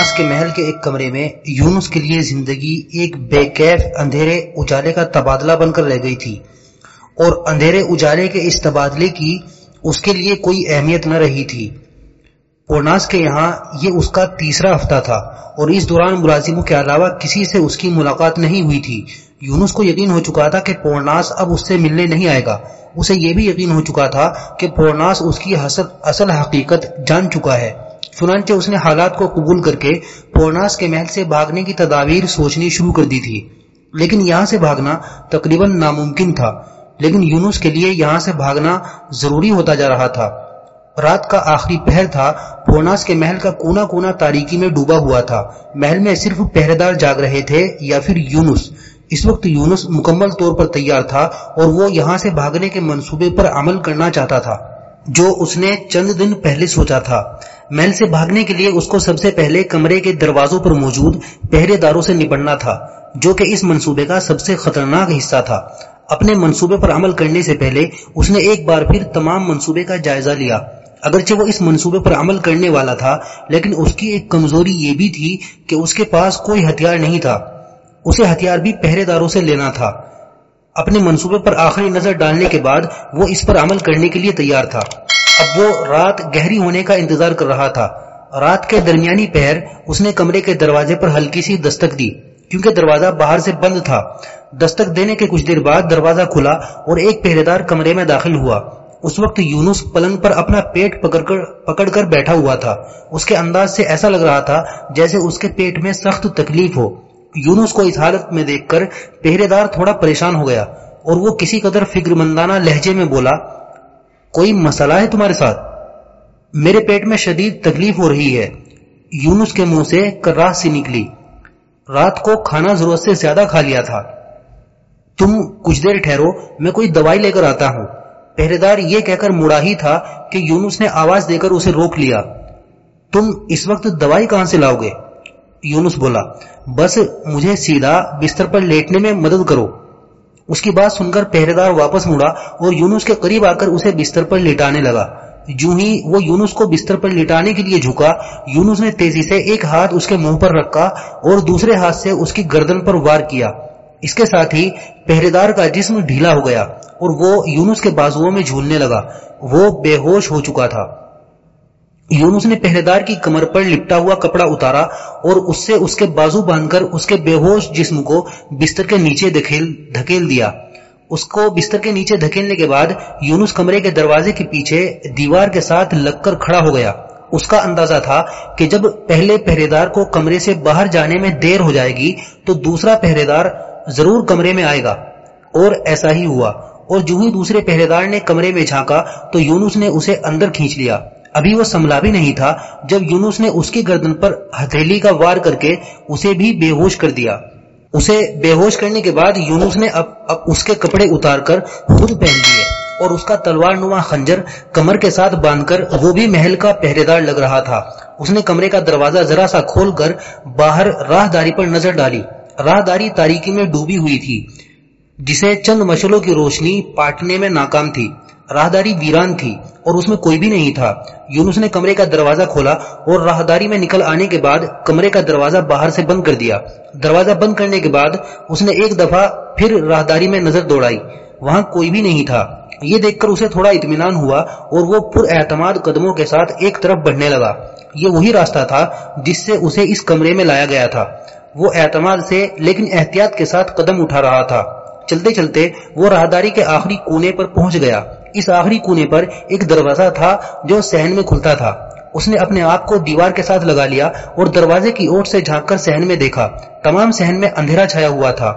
پورناس کے محل کے ایک کمرے میں یونس کے لیے زندگی ایک بے کیف اندھیرے اجالے کا تبادلہ بن کر رہ گئی تھی۔ اور اندھیرے اجالے کے اس تبادلے کی اس کے لیے کوئی اہمیت نہ رہی تھی۔ پورناس کے یہاں یہ اس کا تیسرا ہفتہ تھا اور اس دوران ملازموں کے علاوہ کسی سے اس کی ملاقات نہیں ہوئی تھی۔ یونس کو یقین ہو چکا تھا کہ پورناس اب اس سے ملنے نہیں آئے گا۔ اسے یہ بھی یقین ہو چکا تھا کہ پورناس اس کی اصل حقیقت جان چکا ہے۔ چنانچہ اس نے حالات کو قبول کر کے پورناس کے محل سے بھاگنے کی تدابیر سوچنی شروع کر دی تھی۔ لیکن یہاں سے بھاگنا تقریباً ناممکن تھا۔ لیکن یونس کے لیے یہاں سے بھاگنا ضروری ہوتا جا رہا تھا۔ رات کا آخری پہر تھا۔ پورناس کے محل کا کونا کونا تاریکی میں ڈوبا ہوا تھا۔ محل میں صرف پہرے دار جاگ رہے تھے یا پھر یونس۔ اس وقت یونس مکمل طور پر تیار تھا اور وہ یہاں سے بھاگنے کے منصوبے پر عمل کرنا چاہتا تھا، جو اس نے چند دن پہلے سوچا تھا۔ محل سے بھاگنے کے لیے اس کو سب سے پہلے کمرے کے دروازوں پر موجود پہرے داروں سے نپٹنا تھا، جو کہ اس منصوبے کا سب سے خطرناک حصہ تھا۔ اپنے منصوبے پر عمل کرنے سے پہلے اس نے ایک بار پھر تمام منصوبے کا جائزہ لیا۔ اگرچہ وہ اس منصوبے پر عمل کرنے والا تھا، لیکن اس کی ایک کمزوری یہ بھی تھی کہ اس کے پاس کوئی ہتھیار نہیں تھا۔ اسے ہتھیار بھی پہرے داروں سے لینا تھا۔ اپنے منصوبے پر آخری نظر ڈالنے کے بعد وہ اس پر عمل کرنے کے لیے تیار تھا۔ اب وہ رات گہری ہونے کا انتظار کر رہا تھا۔ رات کے درمیانی پہر اس نے کمرے کے دروازے پر ہلکی سی دستک دی، کیونکہ دروازہ باہر سے بند تھا۔ دستک دینے کے کچھ دیر بعد دروازہ کھلا اور ایک پہرے دار کمرے میں داخل ہوا۔ اس وقت یونس پلنگ پر اپنا پیٹ پکڑ کر پکڑ کر بیٹھا ہوا تھا۔ اس کے انداز سے ایسا لگ رہا تھا جیسے اس کے پیٹ میں سخت تکلیف ہو۔ یونس کو اس حالت میں دیکھ کر پہرے دار تھوڑا پریشان ہو گیا اور وہ کسی قدر فکر مندانہ لہجے میں بولا کوئی مسئلہ ہے تمہارے ساتھ؟ میرے پیٹ میں شدید تکلیف ہو رہی ہے۔ یونس کے منہ سے کراہ سی نکلی۔ رات کو کھانا ضرورت سے زیادہ کھا لیا تھا۔ تم کچھ دیر ٹھہرو، میں کوئی دوائی لے کر آتا ہوں۔ پہرے دار یہ کہہ کر مڑا ہی تھا کہ یونس نے آواز دے کر اسے روک لیا۔ تم اس وقت دوائی کہاں سے لاؤ گے؟ یونس بولا، بس مجھے سیدھا بستر پر لیٹنے میں مدد کرو۔ اس کی بات سن کر پہرے دار واپس مڑا اور یونس کے قریب آ کر اسے بستر پر لٹانے لگا۔ جو ہی وہ یونس کو بستر پر لٹانے کے لیے جھکا، یونس نے تیزی سے ایک ہاتھ اس کے منہ پر رکھا اور دوسرے ہاتھ سے اس کی گردن پر وار کیا۔ اس کے ساتھ ہی پہرے دار کا جسم ڈھیلا ہو گیا اور وہ یونس کے بازوؤں میں جھولنے لگا۔ وہ بے ہوش ہو چکا تھا۔ یونس نے پہرے دار کی کمر پر لپٹا ہوا کپڑا اتارا اور اس سے اس کے بازو باندھ کر اس کے بے ہوش جسم کو بستر کے نیچے دھکیل دیا۔ اس کو بستر کے نیچے دھکیلنے کے بعد یونس کمرے کے دروازے کے پیچھے دیوار کے ساتھ لگ کر کھڑا ہو گیا۔ اس کا اندازہ تھا کہ جب پہلے پہرے دار کو کمرے سے باہر جانے میں دیر ہو جائے گی تو دوسرا پہرے دار ضرور کمرے میں آئے گا۔ اور ایسا ہی ہوا۔ اور جو ہی دوسرے پہرے دار نے کمرے میں جھانکا تو یونس نے اسے اندر کھینچ لیا۔ ابھی وہ سنبھلا بھی نہیں تھا جب یونس نے اس کی گردن پر ہتھیلی کا وار کر کے اسے بھی بے ہوش کر دیا۔ اسے بے ہوش کرنے کے بعد یونس نے اب اب اس کے کپڑے اتار کر خود پہن لیے اور اس کا تلوار نما خنجر کمر کے ساتھ باندھ کر وہ بھی محل کا پہرے دار لگ رہا تھا۔ اس نے کمرے کا دروازہ ذرا سا کھول کر باہر راہ داری پر نظر ڈالی۔ راہ داری تاریکی میں ڈوبی ہوئی تھی، جسے چند مشلوں کی روشنی پاٹنے میں ناکام تھی۔ راہداری ویران تھی اور اس میں کوئی بھی نہیں تھا۔ یونس نے کمرے کا دروازہ کھولا اور راہداری میں نکل آنے کے بعد کمرے کا دروازہ باہر سے بند کر دیا۔ دروازہ بند کرنے کے بعد اس نے ایک دفعہ پھر راہداری میں نظر دوڑائی۔ وہاں کوئی بھی نہیں تھا۔ یہ دیکھ کر اسے تھوڑا اطمینان ہوا اور وہ پر اعتماد قدموں کے ساتھ ایک طرف بڑھنے لگا۔ یہ وہی راستہ تھا جس سے اسے اس کمرے میں لایا گیا تھا۔ وہ اعتماد سے لیکن احتیاط کے ساتھ قدم اٹھا رہا تھا۔ چلتے چلتے وہ راہداری کے آخری کونے پر پہنچ گیا۔ اس آخری کونے پر ایک دروازہ تھا جو سہن میں کھلتا تھا۔ اس نے اپنے آپ کو دیوار کے ساتھ لگا لیا اور دروازے کی اوٹ سے جھانک کر سہن میں دیکھا۔ تمام سہن میں اندھیرا چھایا ہوا تھا۔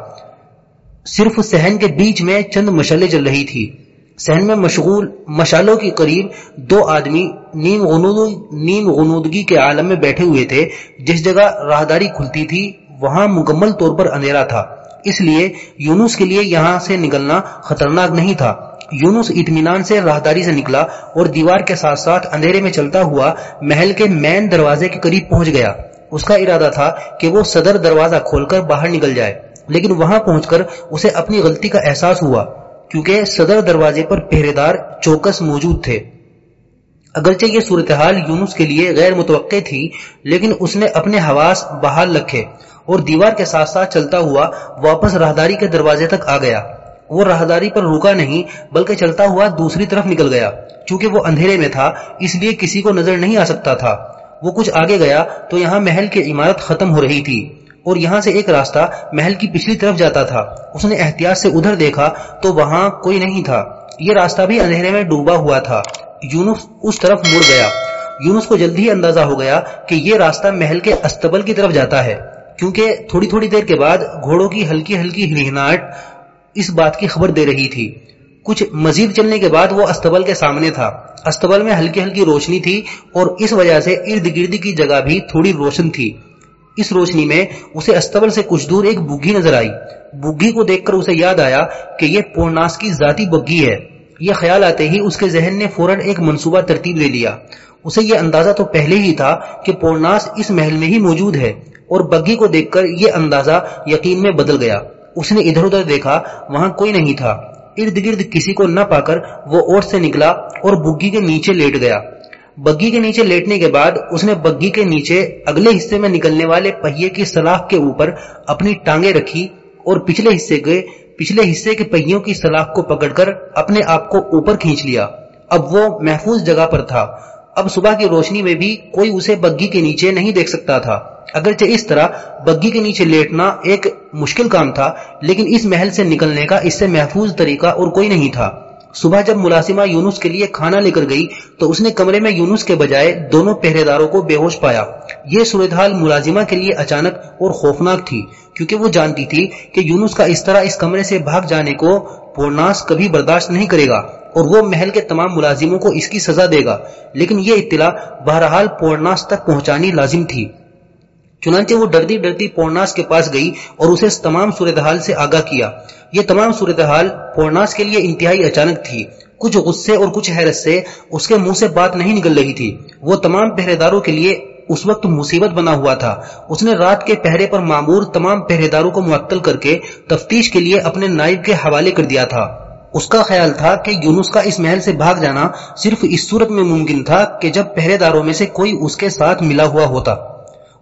صرف سہن کے بیچ میں چند مشلے جل رہی تھی۔ سہن میں مشغول مشالوں کی قریب دو آدمی نیم غنود، نیم غنودگی کے عالم میں بیٹھے ہوئے تھے۔ جس جگہ راہداری کھلتی تھی، وہاں مکمل طور پر اندھیرا تھا۔ اس لیے یونس کے لیے یہاں سے نکلنا خطرناک نہیں تھا۔ یونس اطمینان سے راہداری سے نکلا اور دیوار کے ساتھ ساتھ اندھیرے میں چلتا ہوا محل کے مین دروازے کے قریب پہنچ گیا۔ اس کا ارادہ تھا کہ وہ صدر دروازہ کھول کر باہر نکل جائے، لیکن وہاں پہنچ کر اسے اپنی غلطی کا احساس ہوا، کیونکہ صدر دروازے پر پہرے دار چوکس موجود تھے۔ اگرچہ یہ صورتحال یونس کے لیے غیر متوقع تھی، لیکن اس نے اپنے حواس بحال رکھے۔ اور دیوار کے ساتھ ساتھ چلتا ہوا واپس راہداری کے دروازے تک آ گیا۔ وہ راہداری پر رکا نہیں، بلکہ چلتا ہوا دوسری طرف نکل گیا۔ چونکہ وہ اندھیرے میں تھا، اس لیے کسی کو نظر نہیں آ سکتا تھا۔ وہ کچھ آگے گیا تو یہاں محل کی عمارت ختم ہو رہی تھی۔ اور یہاں سے ایک راستہ محل کی پچھلی طرف جاتا تھا۔ اس نے احتیاط سے ادھر دیکھا تو وہاں کوئی نہیں تھا۔ یہ راستہ بھی اندھیرے میں ڈوبا ہوا تھا۔ یونس اس طرف مڑ گیا۔ یونس کو جلدی اندازہ ہو گیا کہ یہ راستہ محل کے استبل کی طرف جاتا ہے۔ کیونکہ تھوڑی تھوڑی دیر کے بعد گھوڑوں کی ہلکی ہلکی ہلہناٹ اس بات کی خبر دے رہی تھی۔ کچھ مزید چلنے کے بعد وہ استبل کے سامنے تھا۔ استبل میں ہلکی ہلکی روشنی تھی اور اس وجہ سے ارد گرد کی جگہ بھی تھوڑی روشن تھی۔ اس روشنی میں اسے استبل سے کچھ دور ایک بگھی نظر آئی۔ بگھی کو دیکھ کر اسے یاد آیا کہ یہ پورناس کی ذاتی بگھی ہے۔ یہ خیال آتے ہی اس کے ذہن نے فوراً ایک منصوبہ ترتیب لے لیا۔ اسے یہ اندازہ تو پہلے ہی تھا کہ پورناس اس محل میں ہی موجود ہے۔ اور بگھی کو دیکھ کر یہ اندازہ یقین میں بدل گیا۔ اس نے ادھر ادھر دیکھا، وہاں کوئی نہیں تھا۔ ارد گرد کسی کو نہ پا کر وہ اوٹ سے نکلا اور بگھی کے نیچے لیٹ گیا۔ بگھی کے نیچے لیٹنے کے بعد اس نے بگھی کے نیچے اگلے حصے میں نکلنے والے پہیے کی سلاخ کے اوپر اپنی ٹانگیں رکھی اور پچھلے حصے کے، پچھلے حصے کے پہیوں کی سلاخ کو پکڑ کر اپنے آپ کو اوپر کھینچ لیا۔ اب وہ محفوظ جگہ پر تھا۔ اب صبح کی روشنی میں بھی کوئی اسے بگھی کے نیچے نہیں دیکھ سکتا تھا۔ اگرچہ اس طرح بگھی کے نیچے لیٹنا ایک مشکل کام تھا، لیکن اس محل سے نکلنے کا، اس سے محفوظ طریقہ اور کوئی نہیں تھا۔ صبح جب ملازمہ یونس کے لیے کھانا لے کر گئی، تو اس نے کمرے میں یونس کے بجائے دونوں پہرے داروں کو بے ہوش پایا۔ یہ صورتحال ملازمہ کے لیے اچانک اور خوفناک تھی، کیونکہ وہ جانتی تھی کہ یونس کا اس طرح اس کمرے سے بھاگ جانے کو پورناس کبھی برداشت نہیں کرے گا اور وہ محل کے تمام ملازموں کو اس کی سزا دے گا۔ لیکن یہ اطلاع بہرحال پورناس تک پہنچانی لازم تھی۔ چنانچہ وہ ڈردی ڈردی پورناس کے پاس گئی اور اسے تمام صورتحال سے آگاہ کیا۔ یہ تمام صورتحال پورناس کے لیے انتہائی اچانک تھی۔ کچھ غصے اور کچھ حیرت سے اس کے منہ سے بات نہیں نکل رہی تھی۔ وہ تمام پہرے داروں کے لیے اس وقت مصیبت بنا ہوا تھا۔ اس نے رات کے پہرے پر معمور تمام پہرے داروں کو معطل کر کے تفتیش کے لیے اپنے نائب کے حوالے کر دیا تھا۔ اس کا خیال تھا کہ یونس کا اس محل سے بھاگ جانا صرف اس صورت میں ممکن تھا کہ جب پہرے داروں میں سے کوئی اس کے ساتھ ملا ہوا ہوتا۔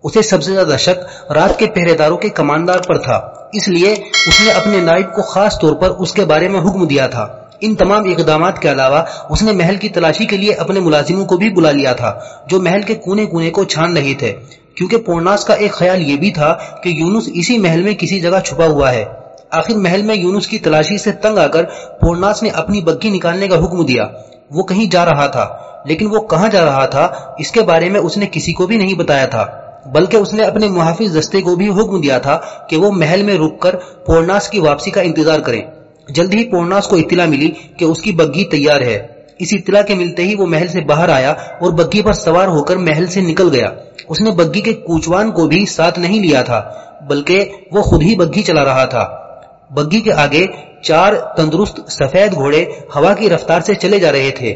اسے سب سے زیادہ شک رات کے پہرے داروں کے کماندار پر تھا۔ اس لیے اس نے اپنے نائب کو خاص طور پر اس کے بارے میں حکم دیا تھا۔ ان تمام اقدامات کے علاوہ اس نے محل کی تلاشی کے لیے اپنے ملازموں کو بھی بلا لیا تھا، جو محل کے کونے کونے کو چھان رہے تھے۔ کیونکہ پورناس کا ایک خیال یہ بھی تھا کہ یونس اسی محل میں کسی جگہ چھپا ہوا ہے۔ آخر محل میں یونس کی تلاشی سے تنگ آ کر پورناس نے اپنی بگی نکالنے کا حکم دیا۔ وہ کہیں جا رہا تھا، لیکن وہ کہاں جا رہا تھا، اس کے بارے میں اس نے کسی کو بھی نہیں بتایا تھا۔ بلکہ اس نے اپنے محافظ دستے کو بھی حکم دیا تھا کہ وہ محل میں رک کر پورناس کی واپسی کا انتظار کریں۔ جلد ہی پورناس کو اطلاع ملی کہ اس کی بگی تیار ہے۔ اس اطلاع کے ملتے ہی وہ محل سے باہر آیا اور بگی پر سوار ہو کر محل سے نکل گیا۔ اس نے بگی کے کوچوان کو بھی ساتھ نہیں لیا تھا، بلکہ وہ خود ہی بگی چلا رہا تھا۔ بگی کے آگے چار تندرست سفید گھوڑے ہوا کی رفتار سے چلے جا رہے تھے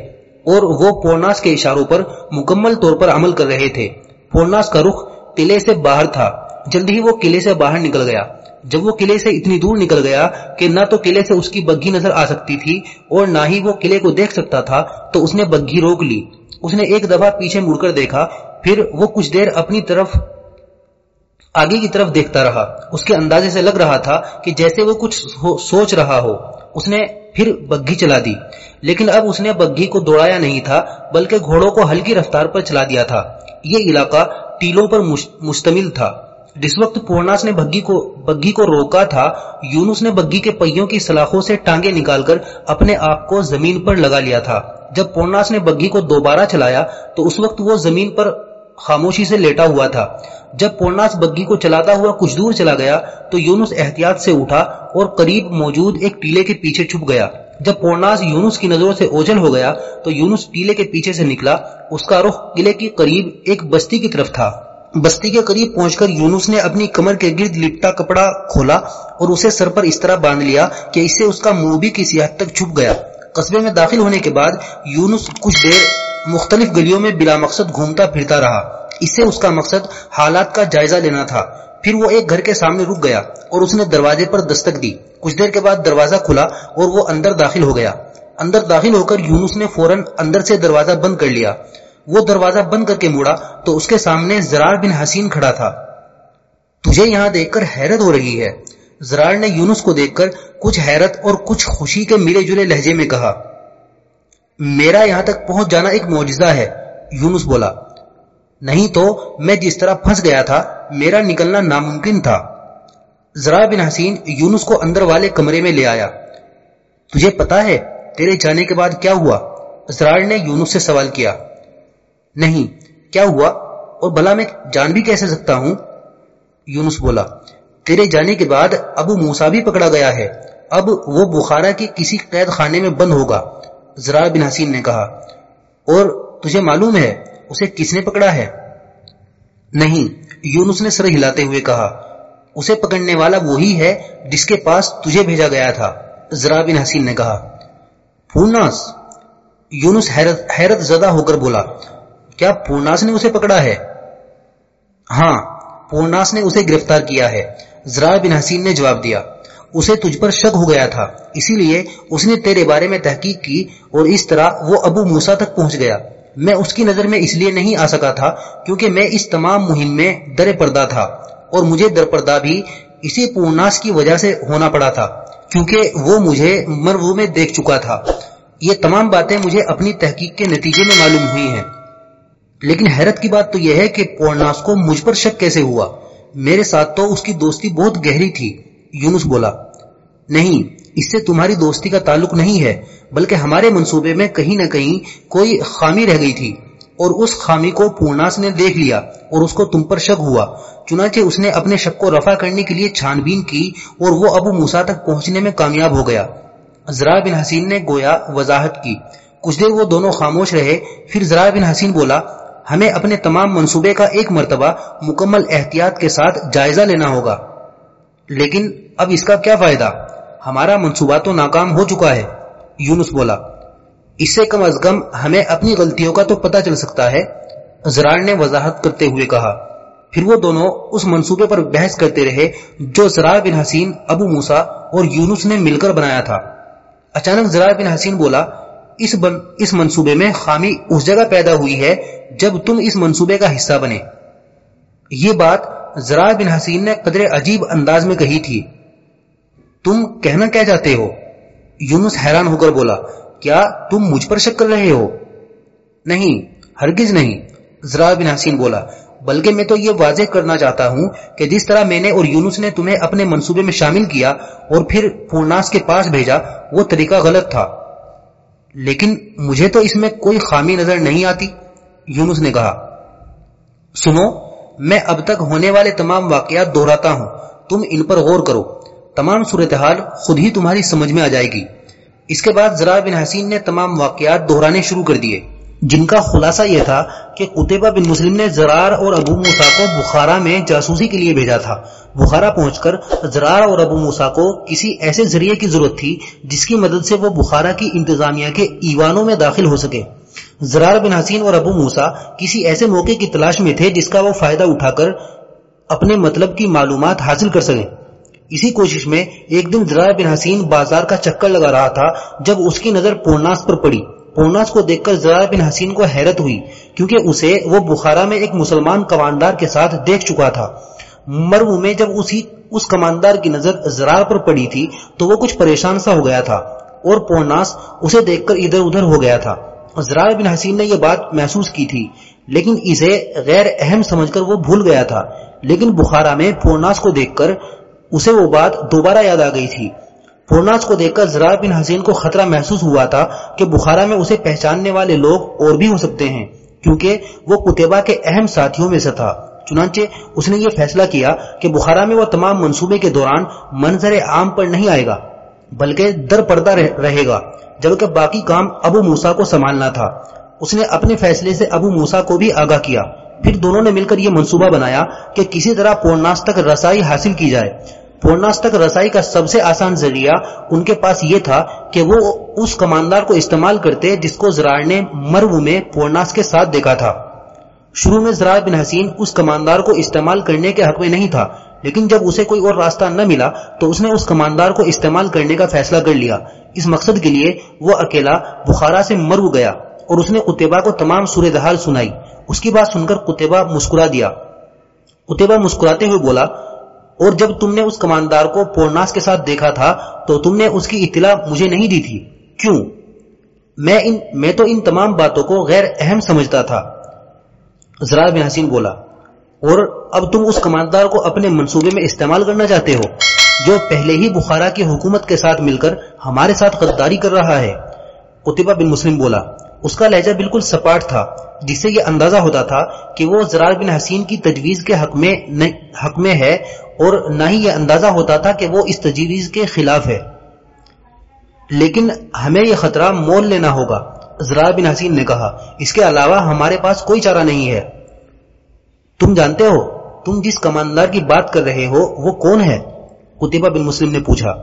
اور وہ پورناس کے اشاروں پر مکمل طور پر عمل کر رہے تھے۔ پورناس کا رخ قلعے سے باہر تھا۔ جلد ہی وہ قلعے سے باہر نکل گیا۔ جب وہ قلعے سے اتنی دور نکل گیا کہ نہ تو قلعے سے اس کی بگھی نظر آ سکتی تھی اور نہ ہی وہ قلعے کو دیکھ سکتا تھا، تو اس نے بگھی روک لی۔ اس نے ایک دفعہ پیچھے مڑ کر دیکھا، پھر وہ کچھ دیر اپنی طرف آگے کی طرف دیکھتا رہا۔ اس کے اندازے سے لگ رہا تھا کہ جیسے وہ کچھ سوچ رہا ہو۔ اس نے پھر بگھی چلا دی۔ لیکن اب اس نے بگھی کو دوڑایا نہیں تھا، بلکہ گھوڑوں کو ہلکی رفتار پر چلا دیا تھا۔ یہ علاقہ ٹیلوں پر مشتمل تھا۔ جس وقت پورناس نے بگھی کو بگھی کو روکا تھا، یونس نے بگھی کے پہیوں کی سلاخوں سے ٹانگیں نکال کر اپنے آپ کو زمین پر لگا لیا تھا۔ جب پورناس نے بگھی کو دوبارہ چلایا، تو اس وقت وہ زمین پر خاموشی سے لیٹا ہوا تھا۔ جب پورناس بگھی کو چلاتا ہوا کچھ دور چلا گیا، تو یونس احتیاط سے اٹھا اور قریب موجود ایک ٹیلے کے پیچھے چھپ گیا۔ جب پورناس یونس کی نظروں سے اوجل ہو گیا تو یونس ٹیلے کے پیچھے سے نکلا، اس کا رخ قلعے کے قریب ایک بستی کی طرف تھا۔ بستی کے قریب پہنچ کر یونس نے اپنی کمر کے گرد لپٹا کپڑا کھولا اور اسے سر پر اس طرح باندھ لیا کہ اس سے اس کا منہ بھی کسی حد تک چھپ گیا۔ قصبے میں داخل ہونے کے بعد یونس کچھ دیر مختلف گلیوں میں بلا مقصد گھومتا پھرتا رہا۔ اس سے اس کا مقصد حالات کا جائزہ لینا تھا۔ پھر وہ ایک گھر کے سامنے رک گیا اور اس نے دروازے پر دستک دی۔ کچھ دیر کے بعد دروازہ کھلا اور وہ اندر داخل ہو گیا۔ اندر داخل ہو کر یونس نے فوراً اندر سے دروازہ بند کر لیا۔ وہ دروازہ بند کر کے موڑا تو اس کے سامنے زرار بن حسین کھڑا تھا۔ تجھے یہاں دیکھ کر حیرت ہو رہی ہے۔ زرار نے یونس کو دیکھ کر کچھ حیرت اور کچھ خوشی کے ملے جلے لہجے میں کہا، میرا یہاں تک پہنچ جانا ایک معجزہ ہے، یونس بولا۔ نہیں تو میں جس طرح پھنس گیا تھا، میرا نکلنا ناممکن تھا۔ ذرا بن حسین یونس کو اندر والے کمرے میں لے آیا۔ تجھے پتا ہے تیرے جانے کے بعد کیا ہوا؟ زرار نے یونس سے سوال کیا۔ نہیں، کیا ہوا؟ اور بھلا میں جان بھی کیسے سکتا ہوں؟ یونس بولا، تیرے جانے کے بعد ابو موسا بھی پکڑا گیا ہے۔ اب وہ بخارا کے کسی قید خانے میں بند ہوگا۔ زرار بن حسین نے کہا، اور تجھے معلوم ہے اسے کس نے پکڑا ہے؟ نہیں، یونس نے سر ہلاتے ہوئے کہا، اسے پکڑنے والا وہی ہے جس کے پاس تجھے بھیجا گیا تھا۔ ذرا بن حسین نے کہا پورناس یونس حیرت حیرت زدہ ہو کر بولا، کیا پورناس نے اسے پکڑا ہے؟ ہاں پورناس نے اسے گرفتار کیا ہے۔ ذرا بن حسین نے جواب دیا، اسے تجھ پر شک ہو گیا تھا، اسی لیے اس نے تیرے بارے میں تحقیق کی اور اس طرح وہ ابو موسا تک پہنچ گیا۔ میں اس کی نظر میں اس لیے نہیں آ سکا تھا کیونکہ میں اس تمام مہم میں در پردہ تھا اور مجھے در پردہ بھی اسی پورناس کی وجہ سے ہونا پڑا تھا کیونکہ وہ مجھے مرو میں دیکھ چکا تھا۔ یہ تمام باتیں مجھے اپنی تحقیق کے نتیجے میں معلوم ہوئی ہیں۔ لیکن حیرت کی بات تو یہ ہے کہ پورناس کو مجھ پر شک کیسے ہوا؟ میرے ساتھ تو اس کی دوستی بہت گہری تھی، یونس بولا۔ نہیں، اس سے تمہاری دوستی کا تعلق نہیں ہے، بلکہ ہمارے منصوبے میں کہیں نہ کہیں کوئی خامی رہ گئی تھی، اور اس خامی کو پورناس نے دیکھ لیا، اور اس کو تم پر شک ہوا، چنانچہ اس نے اپنے شک کو رفع کرنے کے لیے چھان بین کی، اور وہ ابو موسا تک پہنچنے میں کامیاب ہو گیا۔ ذرا بن حسین نے گویا وضاحت کی۔ کچھ دیر وہ دونوں خاموش رہے، پھر ذرا بن حسین بولا، ہمیں اپنے تمام منصوبے کا ایک مرتبہ مکمل احتیاط کے ساتھ جائزہ لینا ہوگا، لیکن اب اس کا کیا فائدہ؟ ہمارا منصوبہ تو ناکام ہو چکا ہے یونس بولا۔ اس سے کم از کم ہمیں اپنی غلطیوں کا تو پتہ چل سکتا ہے زرار نے وضاحت کرتے ہوئے کہا۔ پھر وہ دونوں اس منصوبے پر بحث کرتے رہے جو زرار بن حسین ابو موسا اور یونس نے مل کر بنایا تھا۔ اچانک زرار بن حسین بولا اس, بن اس منصوبے میں خامی اس جگہ پیدا ہوئی ہے جب تم اس منصوبے کا حصہ بنے۔ یہ بات زرار بن حسین نے قدر عجیب انداز میں کہی تھی۔ تم کہنا کیا چاہتے ہو؟ یونس حیران ہو کر بولا، کیا تم مجھ پر شک کر رہے ہو؟ نہیں، ہرگز نہیں ذرا بن حسین بولا، بلکہ میں تو یہ واضح کرنا چاہتا ہوں کہ جس طرح میں نے اور یونس نے تمہیں اپنے منصوبے میں شامل کیا اور پھر پورناس کے پاس بھیجا، وہ طریقہ غلط تھا۔ لیکن مجھے تو اس میں کوئی خامی نظر نہیں آتی، یونس نے کہا۔ سنو، میں اب تک ہونے والے تمام واقعات دہراتا ہوں، تم ان پر غور کرو۔ تمام صورتحال خود ہی تمہاری سمجھ میں آ جائے گی۔ اس کے بعد ذرا بن حسین نے تمام واقعات دہرانے شروع کر دیے۔ جن کا خلاصہ یہ تھا کہ قطبہ بن مسلم نے زرار اور ابو موسا کو بخارا میں جاسوسی کے لیے بھیجا تھا۔ بخارا پہنچ کر زرار اور ابو موسا کو کسی ایسے ذریعے کی ضرورت تھی جس کی مدد سے وہ بخارا کی انتظامیہ کے ایوانوں میں داخل ہو سکے۔ زرار بن حسین اور ابو موسا کسی ایسے موقع کی تلاش میں تھے جس کا وہ فائدہ اٹھا کر اپنے مطلب کی معلومات حاصل کر سکیں اسی کوشش میں ایک دن ذرا بن حسین بازار کا چکر لگا رہا تھا جب اس کی نظر پورناس پر پڑی۔ پورناس کو دیکھ کر ذرا بن حسین کو حیرت ہوئی کیونکہ اسے وہ بخارا میں ایک مسلمان کماندار کے ساتھ دیکھ چکا تھا۔ مرو میں جب اسی، اس کماندار کی نظر زرار پر پڑی تھی تو وہ کچھ پریشان سا ہو گیا تھا اور پورناس اسے دیکھ کر ادھر ادھر ہو گیا تھا۔ زرار بن حسین نے یہ بات محسوس کی تھی، لیکن اسے غیر اہم سمجھ کر وہ بھول گیا تھا۔ لیکن بخارا میں پورناس کو دیکھ کر اسے وہ بات دوبارہ یاد آ گئی تھی۔ پورناس کو دیکھ کر زرار بن حسین کو خطرہ محسوس ہوا تھا کہ بخارا میں اسے پہچاننے والے لوگ اور بھی ہو سکتے ہیں، کیونکہ وہ کتبہ کے اہم ساتھیوں میں سے تھا۔ چنانچہ اس نے یہ فیصلہ کیا کہ بخارا میں وہ تمام منصوبے کے دوران منظر عام پر نہیں آئے گا، بلکہ در پردہ رہے گا، جبکہ باقی کام ابو موسا کو سنبھالنا تھا۔ اس نے اپنے فیصلے سے ابو موسا کو بھی آگاہ کیا۔ پھر دونوں نے مل کر یہ منصوبہ بنایا کہ کسی طرح پورناس تک رسائی حاصل کی جائے۔ پورناس تک رسائی کا سب سے آسان ذریعہ ان کے پاس یہ تھا کہ وہ اس کماندار کو استعمال کرتے جس کو زرار نے مرو میں پورناس کے ساتھ دیکھا تھا۔ شروع میں زرار بن حسین اس کماندار کو استعمال کرنے کے حق میں نہیں تھا، لیکن جب اسے کوئی اور راستہ نہ ملا تو اس نے اس کماندار کو استعمال کرنے کا فیصلہ کر لیا۔ اس مقصد کے لیے وہ اکیلا بخارا سے مرو گیا اور اس نے قطبہ کو تمام صورتحال سنائی۔ اس کی بات سن کر قطبہ مسکرا دیا۔ قطبہ مسکراتے ہوئے بولا، اور جب تم نے اس کماندار کو پورناس کے ساتھ دیکھا تھا، تو تم نے اس کی اطلاع مجھے نہیں دی تھی۔ کیوں؟ میں ان، میں تو ان تمام باتوں کو غیر اہم سمجھتا تھا۔ زرار بن حسین بولا، اور اب تم اس کماندار کو اپنے منصوبے میں استعمال کرنا چاہتے ہو، جو پہلے ہی بخارا کی حکومت کے ساتھ مل کر ہمارے ساتھ غداری کر رہا ہے۔ قطبہ بن مسلم بولا اس کا لہجہ بالکل سپاٹ تھا، جس سے یہ اندازہ ہوتا تھا کہ وہ زرار بن حسین کی تجویز کے حق میں حق میں ہے اور نہ ہی یہ اندازہ ہوتا تھا کہ وہ اس تجویز کے خلاف ہے۔ لیکن ہمیں یہ خطرہ مول لینا ہوگا، زرار بن حسین نے کہا۔ اس کے علاوہ ہمارے پاس کوئی چارہ نہیں ہے۔ تم جانتے ہو، تم جس کماندار کی بات کر رہے ہو، وہ کون ہے؟ قطبہ بن مسلم نے پوچھا۔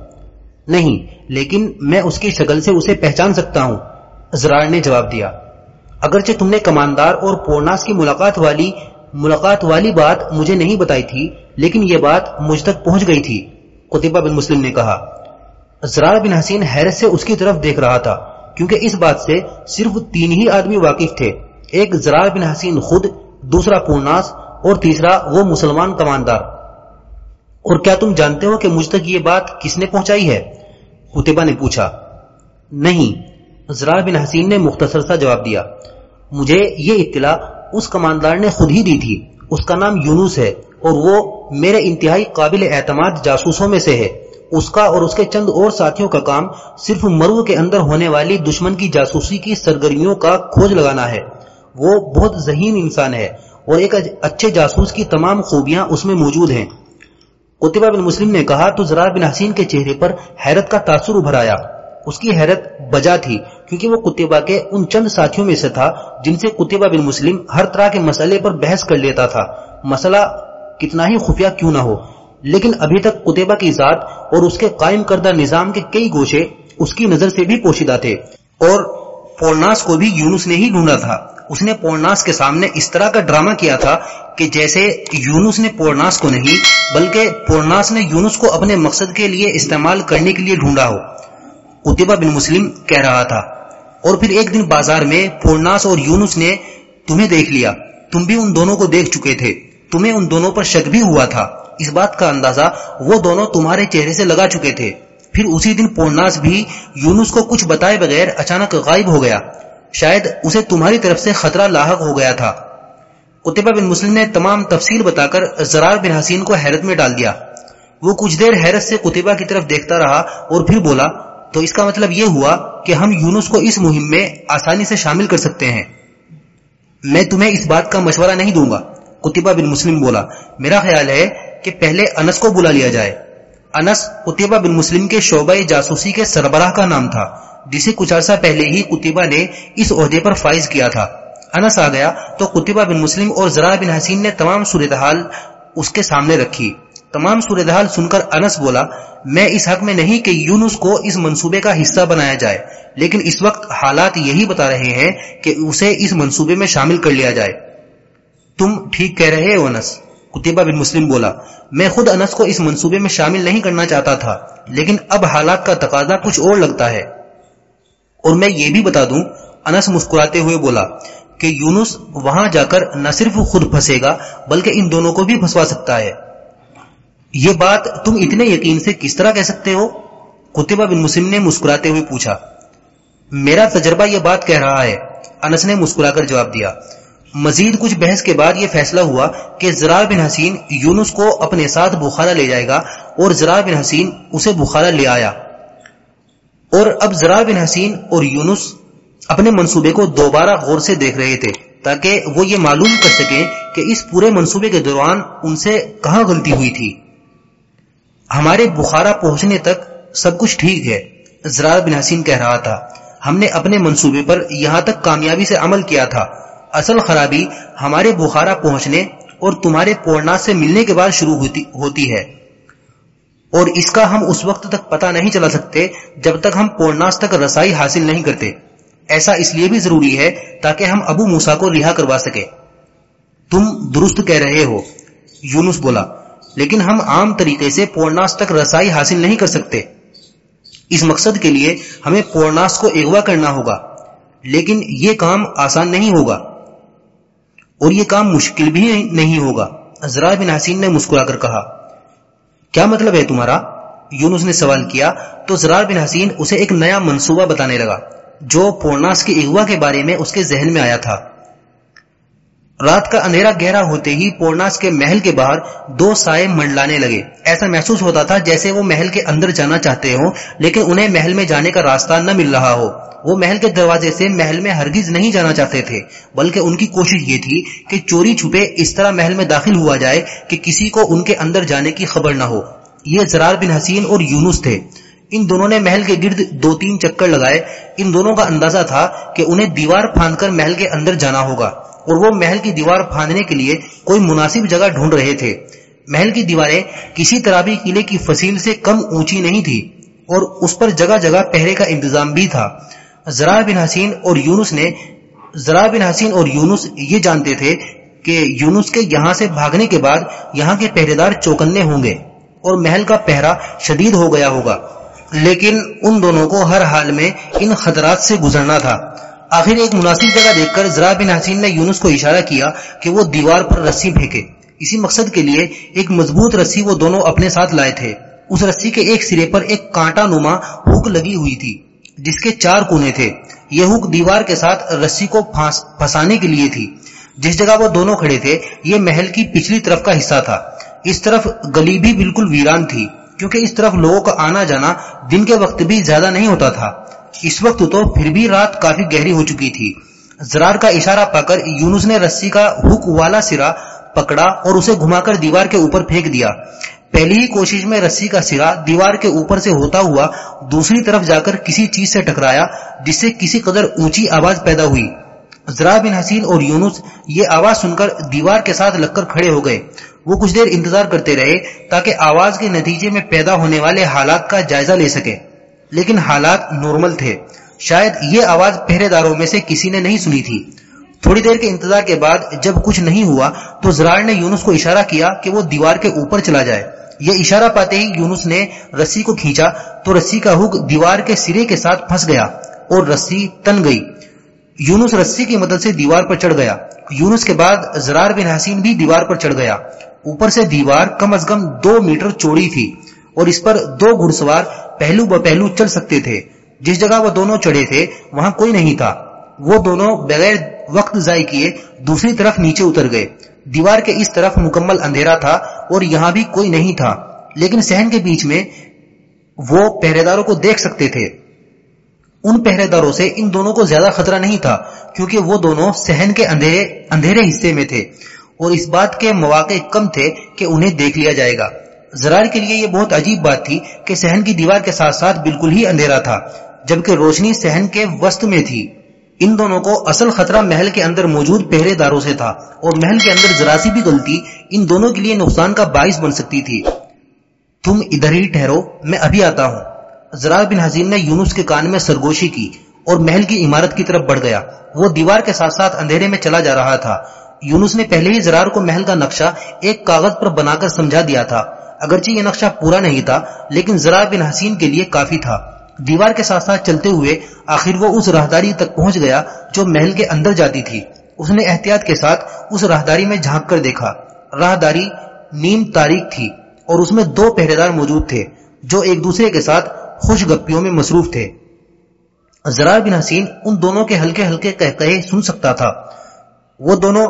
نہیں، لیکن میں اس کی شکل سے اسے پہچان سکتا ہوں۔ زرار نے جواب دیا، اگرچہ تم نے کماندار اور پورناس کی ملاقات والی ملاقات والی بات مجھے نہیں بتائی تھی، لیکن یہ بات مجھ تک پہنچ گئی تھی، قطبہ بن مسلم نے کہا۔ زرار بن حسین حیرت سے اس کی طرف دیکھ رہا تھا، کیونکہ اس بات سے صرف تین ہی آدمی واقف تھے، ایک زرار بن حسین خود، دوسرا پورناس اور تیسرا وہ مسلمان کماندار۔ اور کیا تم جانتے ہو کہ مجھ تک یہ بات کس نے پہنچائی ہے؟ قطبہ نے پوچھا۔ نہیں زرار بن حسین نے مختصر سا جواب دیا۔ مجھے یہ اطلاع اس کماندار نے خود ہی دی تھی۔ اس کا نام یونس ہے اور وہ میرے انتہائی قابل اعتماد جاسوسوں میں سے ہے۔ اس کا اور اس کے چند اور ساتھیوں کا کام صرف مرو کے اندر ہونے والی دشمن کی جاسوسی کی سرگرمیوں کا کھوج لگانا ہے۔ وہ بہت ذہین انسان ہے اور ایک اچھے جاسوس کی تمام خوبیاں اس میں موجود ہیں۔ قطبہ بن مسلم نے کہا، تو زرار بن حسین کے چہرے پر حیرت کا تاثر ابھر آیا۔ اس کی حیرت بجا تھی کیونکہ وہ قطبہ کے ان چند ساتھیوں میں سے تھا جن سے قطبہ بن مسلم ہر طرح کے مسئلے پر بحث کر لیتا تھا۔ مسئلہ کتنا ہی خفیہ کیوں نہ ہو، لیکن ابھی تک قطبہ کی ذات اور اس کے قائم کردہ نظام کے کئی گوشے اس کی نظر سے بھی پوشیدہ تھے۔ اور پورناس کو بھی یونس نے ہی ڈھونڈا تھا۔ اس نے پورناس کے سامنے اس طرح کا ڈرامہ کیا تھا کہ جیسے یونس نے پورناس کو نہیں، بلکہ پورناس نے یونس کو اپنے مقصد کے لیے استعمال کرنے کے لیے ڈھونڈا ہو۔ قطبہ بن مسلم کہہ رہا تھا۔ اور پھر ایک دن بازار میں پورناس اور یونس نے تمہیں دیکھ لیا۔ تم بھی ان دونوں کو دیکھ چکے تھے۔ تمہیں ان دونوں پر شک بھی ہوا تھا۔ اس بات کا اندازہ وہ دونوں تمہارے چہرے سے لگا چکے تھے۔ پھر اسی دن پورناس بھی یونس کو کچھ بتائے بغیر اچانک غائب ہو گیا۔ شاید اسے تمہاری طرف سے خطرہ لاحق ہو گیا تھا۔ قطبہ بن مسلم نے تمام تفصیل بتا کر زرار بن حسین کو حیرت میں ڈال دیا۔ وہ کچھ دیر حیرت سے قطبہ کی طرف دیکھتا رہا اور پھر بولا تو اس کا مطلب یہ ہوا کہ ہم یونس کو اس مہم میں آسانی سے شامل کر سکتے ہیں۔ میں تمہیں اس بات کا مشورہ نہیں دوں گا، قطبہ بن مسلم بولا۔ میرا خیال ہے کہ پہلے انس کو بلا لیا جائے۔ انس قطبہ بن مسلم کے شعبہ جاسوسی کے سربراہ کا نام تھا۔ جسے کچھ عرصہ پہلے ہی قطبہ نے اس عہدے پر فائز کیا تھا۔ انس آ گیا تو قطبہ بن مسلم اور ذرا بن حسین نے تمام صورتحال اس کے سامنے رکھی۔ تمام صورتحال سن کر انس بولا، میں اس حق میں نہیں کہ یونس کو اس منصوبے کا حصہ بنایا جائے، لیکن اس وقت حالات یہی بتا رہے ہیں کہ اسے اس منصوبے میں شامل کر لیا جائے۔ تم ٹھیک کہہ رہے ہو انس، قطبہ بن مسلم بولا، میں خود انس کو اس منصوبے میں شامل نہیں کرنا چاہتا تھا، لیکن اب حالات کا تقاضا کچھ اور لگتا ہے۔ اور میں یہ بھی بتا دوں، انس مسکراتے ہوئے بولا کہ یونس وہاں جا کر نہ صرف خود پھنسے گا، بلکہ ان دونوں کو بھی پھنسوا سکتا ہے۔ یہ بات تم اتنے یقین سے کس طرح کہہ سکتے ہو؟ قطبہ بن مسلم نے مسکراتے ہوئے پوچھا۔ میرا تجربہ یہ بات کہہ رہا ہے، انس نے مسکرا کر جواب دیا۔ مزید کچھ بحث کے بعد یہ فیصلہ ہوا کہ زرار بن حسین یونس کو اپنے ساتھ بخارا لے جائے گا اور زرار بن حسین اسے بخارا لے آیا۔ اور اب زرار بن حسین اور یونس اپنے منصوبے کو دوبارہ غور سے دیکھ رہے تھے تاکہ وہ یہ معلوم کر سکیں کہ اس پورے منصوبے کے دوران ان سے کہاں غلطی ہوئی تھی۔ ہمارے بخارا پہنچنے تک سب کچھ ٹھیک ہے۔ زرار بن حسین کہہ رہا تھا، ہم نے اپنے منصوبے پر یہاں تک کامیابی سے عمل کیا تھا۔ اصل خرابی ہمارے بخارا پہنچنے اور تمہارے پورنا سے ملنے کے بعد شروع ہوتی ہوتی ہے۔ اور اس کا ہم اس وقت تک پتہ نہیں چلا سکتے جب تک ہم پورناس تک رسائی حاصل نہیں کرتے۔ ایسا اس لیے بھی ضروری ہے تاکہ ہم ابو موسا کو رہا کروا سکے تم درست کہہ رہے ہو، یونس بولا۔ لیکن ہم عام طریقے سے پورناس تک رسائی حاصل نہیں کر سکتے۔ اس مقصد کے لیے ہمیں پورناس کو اغوا کرنا ہوگا، لیکن یہ کام آسان نہیں ہوگا۔ اور یہ کام مشکل بھی نہیں ہوگا۔ ذرا بن حسین نے مسکرا کر کہا، کیا مطلب ہے تمہارا؟ یونس نے سوال کیا، تو زرار بن حسین اسے ایک نیا منصوبہ بتانے لگا، جو پورناس کے اغوا کے بارے میں اس کے ذہن میں آیا تھا۔ رات کا اندھیرا گہرا ہوتے ہی پورناس کے محل کے باہر دو سائے منڈلانے لگے۔ ایسا محسوس ہوتا تھا جیسے وہ محل کے اندر جانا چاہتے ہوں، لیکن انہیں محل میں جانے کا راستہ نہ مل رہا ہو۔ وہ محل کے دروازے سے محل میں ہرگز نہیں جانا چاہتے تھے، بلکہ ان کی کوشش یہ تھی کہ چوری چھپے اس طرح محل میں داخل ہوا جائے کہ کسی کو ان کے اندر جانے کی خبر نہ ہو۔ یہ زرار بن حسین اور یونس تھے۔ ان دونوں نے محل کے گرد دو تین چکر لگائے۔ ان دونوں کا اندازہ تھا کہ انہیں دیوار پھاند کر محل کے اندر جانا ہوگا۔ اور وہ محل کی دیوار پھاندنے کے لیے کوئی مناسب جگہ ڈھونڈ رہے تھے۔ محل کی دیواریں کسی طرح بھی قلعے کی فصیل سے کم اونچی نہیں تھی اور اس پر جگہ جگہ پہرے کا انتظام بھی تھا۔ ذرا بن حسین اور یونس نے ذرا بن حسین اور یونس یہ جانتے تھے کہ یونس کے یہاں سے بھاگنے کے بعد یہاں کے پہرے دار چوکنے ہوں گے اور محل کا پہرا شدید ہو گیا ہوگا۔ لیکن ان دونوں کو ہر حال میں ان خطرات سے گزرنا تھا۔ آخر ایک مناسب جگہ دیکھ کر ذرا بن حسین نے یونس کو اشارہ کیا کہ وہ دیوار پر رسی پھینکے۔ اسی مقصد کے لیے ایک مضبوط رسی وہ دونوں اپنے ساتھ لائے تھے۔ اس رسی کے ایک سرے پر ایک کانٹا نما ہوک لگی ہوئی تھی، جس کے چار کونے تھے۔ یہ ہوک دیوار کے ساتھ رسی کو پھنسانے کے لیے تھی۔ جس جگہ وہ دونوں کھڑے تھے، یہ محل کی پچھلی طرف کا حصہ تھا۔ اس طرف گلی بھی بالکل ویران تھی، کیونکہ اس طرف لوگوں کا آنا جانا دن کے وقت بھی زیادہ نہیں ہوتا تھا۔ اس وقت تو پھر بھی رات کافی گہری ہو چکی تھی۔ زرار کا اشارہ پا کر یونس نے رسی کا ہک والا سرا پکڑا اور اسے گھما کر دیوار کے اوپر پھینک دیا۔ پہلی ہی کوشش میں رسی کا سرا دیوار کے اوپر سے ہوتا ہوا دوسری طرف جا کر کسی چیز سے ٹکرایا، جس سے کسی قدر اونچی آواز پیدا ہوئی۔ ذرا بن حسین اور یونس یہ آواز سن کر دیوار کے ساتھ لگ کر کھڑے ہو گئے۔ وہ کچھ دیر انتظار کرتے رہے تاکہ آواز کے نتیجے میں پیدا ہونے والے حالات کا جائزہ لے سکے۔ لیکن حالات نارمل تھے۔ شاید یہ آواز پہرے داروں میں سے کسی نے نہیں سنی تھی۔ تھوڑی دیر کے انتظار کے بعد جب کچھ نہیں ہوا تو زرار نے یونس کو اشارہ کیا کہ وہ دیوار کے اوپر چلا جائے۔ یہ اشارہ پاتے ہی یونس نے رسی کو کھینچا تو رسی کا ہک دیوار کے سرے کے ساتھ پھنس گیا اور رسی تن گئی۔ یونس رسی کی مدد سے دیوار پر چڑھ گیا۔ یونس کے بعد زرار بن حسین بھی دیوار پر چڑھ گیا۔ اوپر سے دیوار کم از کم دو میٹر چوڑی تھی۔ اور اس پر دو گھڑ سوار پہلو ب پہلو چل سکتے تھے۔ جس جگہ وہ دونوں چڑھے تھے، وہاں کوئی نہیں تھا۔ وہ دونوں بغیر وقت ضائع کیے دوسری طرف نیچے اتر گئے۔ دیوار کے اس طرف مکمل اندھیرا تھا اور یہاں بھی کوئی نہیں تھا۔ لیکن سہن کے بیچ میں وہ پہرے داروں کو دیکھ سکتے تھے۔ ان پہرے داروں سے ان دونوں کو زیادہ خطرہ نہیں تھا، کیونکہ وہ دونوں سہن کے اندھیرے اندھیرے حصے میں تھے۔ اور اس بات کے مواقع کم تھے کہ انہیں دیکھ لیا جائے گا۔ زرار کے لیے یہ بہت عجیب بات تھی کہ سہن کی دیوار کے ساتھ ساتھ بالکل ہی اندھیرا تھا، جبکہ روشنی سہن کے وسط میں تھی۔ ان دونوں کو اصل خطرہ محل کے اندر موجود پہرے داروں سے تھا، اور محل کے اندر ذرا سی بھی غلطی ان دونوں کے لیے نقصان کا باعث بن سکتی تھی۔ تم ادھر ہی ٹھہرو، میں ابھی آتا ہوں۔ ذرا بن حزین نے یونس کے کان میں سرگوشی کی اور محل کی عمارت کی طرف بڑھ گیا۔ وہ دیوار کے ساتھ ساتھ اندھیرے میں چلا جا رہا تھا۔ یونس نے پہلے ہی زرار کو محل کا نقشہ ایک کاغذ پر بنا کر سمجھا دیا تھا۔ اگرچہ یہ نقشہ پورا نہیں تھا، لیکن ذرا بن حسین کے لیے کافی تھا۔ دیوار کے ساتھ ساتھ چلتے ہوئے آخر وہ اس راہداری تک پہنچ گیا جو محل کے اندر جاتی تھی۔ اس نے احتیاط کے ساتھ اس راہداری میں جھانک کر دیکھا۔ راہداری نیم تاریخ تھی اور اس میں دو پہرے دار موجود تھے جو ایک دوسرے کے ساتھ خوش گپیوں میں مصروف تھے۔ ذرا بن حسین ان دونوں کے ہلکے ہلکے کہے سن سکتا تھا۔ وہ دونوں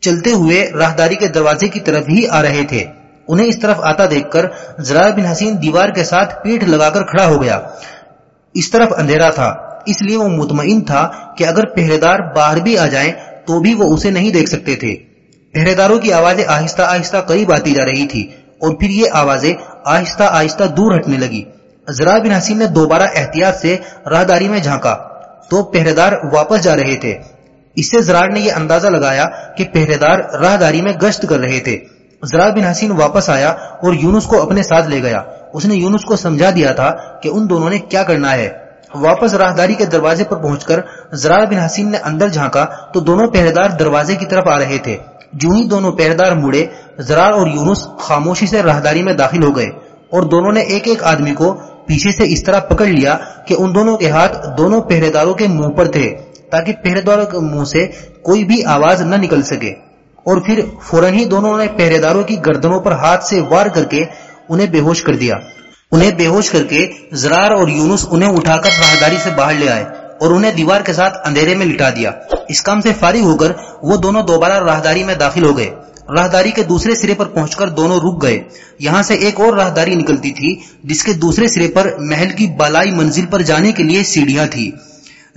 چلتے ہوئے راہداری کے دروازے کی طرف ہی آ رہے تھے۔ انہیں اس طرف آتا دیکھ کر زرار بن حسین دیوار کے ساتھ پیٹ لگا کر کھڑا ہو گیا۔ اس طرف اندھیرا تھا، اس لیے وہ مطمئن تھا کہ اگر پہرے دار باہر بھی آ جائیں تو بھی وہ اسے نہیں دیکھ سکتے تھے۔ پہرے داروں کی آوازیں آہستہ آہستہ قریب آتی جا رہی تھی اور پھر یہ آوازیں آہستہ آہستہ دور ہٹنے لگی۔ ذرا بن حسین نے دوبارہ احتیاط سے راہداری میں جھانکا۔ تو پہرے دار واپس جا رہے تھے۔ اس سے زرار نے یہ اندازہ لگایا کہ پہرے دار راہداری میں گشت کر رہے تھے۔ زرا بن حسین واپس آیا اور یونس کو اپنے ساتھ لے گیا۔ اس نے یونس کو سمجھا دیا تھا کہ ان دونوں نے کیا کرنا ہے۔ واپس راہداری کے دروازے پر پہنچ کر زرا بن حسین نے اندر جھانکا تو دونوں پہرے دار دروازے کی طرف آ رہے تھے۔ جو ہی دونوں پہردار مڑے زرار اور یونس خاموشی سے راہداری میں داخل ہو گئے اور دونوں نے ایک ایک آدمی کو پیچھے سے اس طرح پکڑ لیا کہ ان دونوں کے ہاتھ دونوں پہرے داروں کے منہ پر تھے تاکہ پہرے داروں کے منہ سے کوئی بھی آواز نہ نکل سکے۔ اور پھر فوراً ہی دونوں نے پہرے داروں کی گردنوں پر ہاتھ سے وار کر کے انہیں بے ہوش کر دیا۔ انہیں بے ہوش کر کے زرار اور یونس انہیں اٹھا کر راہداری سے باہر لے آئے اور انہیں دیوار کے ساتھ اندھیرے میں لٹا دیا۔ اس کام سے فارغ ہو کر وہ دونوں دوبارہ راہداری میں داخل ہو گئے۔ راہداری کے دوسرے سرے پر پہنچ کر دونوں رک گئے۔ یہاں سے ایک اور راہداری نکلتی تھی، جس کے دوسرے سرے پر محل کی بالائی منزل پر جانے کے لیے سیڑھیاں تھی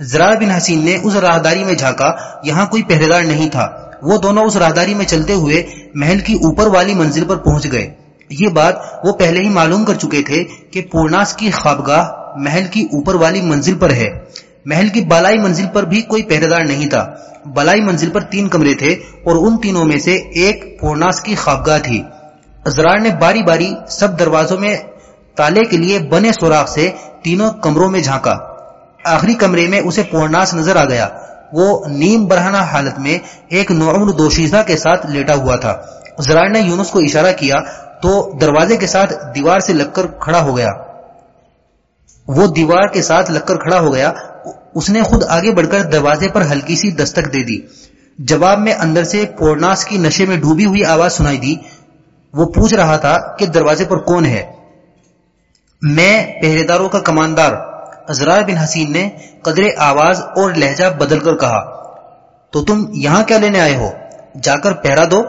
زرار بن حسین نے اس راہداری میں جھانکا۔ یہاں کوئی پہرے دار نہیں تھا۔ وہ دونوں اس راہداری میں چلتے ہوئے محل کی اوپر والی منزل پر پہنچ گئے۔ یہ بات وہ پہلے ہی معلوم کر چکے تھے کہ پورناس کی خوابگاہ محل کی اوپر والی منزل پر ہے۔ محل کی بالائی منزل پر بھی کوئی پہرے دار نہیں تھا۔ بالائی منزل پر تین کمرے تھے اور ان تینوں میں سے ایک پورناس کی خوابگاہ تھی۔ ازرار نے باری باری سب دروازوں میں تالے کے لیے بنے سوراخ سے تینوں کمروں میں جھانکا۔ آخری کمرے میں اسے پورناس نظر آ گیا۔ وہ نیم برہنہ حالت میں ایک نوعمر دوشیزہ کے ساتھ لیٹا ہوا تھا۔ زرار نے یونس کو اشارہ کیا تو دروازے کے ساتھ دیوار سے لگ کر کھڑا ہو گیا۔ وہ دیوار کے ساتھ لگ کر کھڑا ہو گیا۔ اس نے خود آگے بڑھ کر دروازے پر ہلکی سی دستک دے دی۔ جواب میں اندر سے پورناس کی نشے میں ڈوبی ہوئی آواز سنائی دی۔ وہ پوچھ رہا تھا کہ دروازے پر کون ہے؟ میں پہرے داروں کا کماندار۔ ازرار بن حسین نے قدر آواز اور لہجہ بدل کر کہا، تو تم یہاں کیا لینے آئے ہو؟ جا کر پہرا دو۔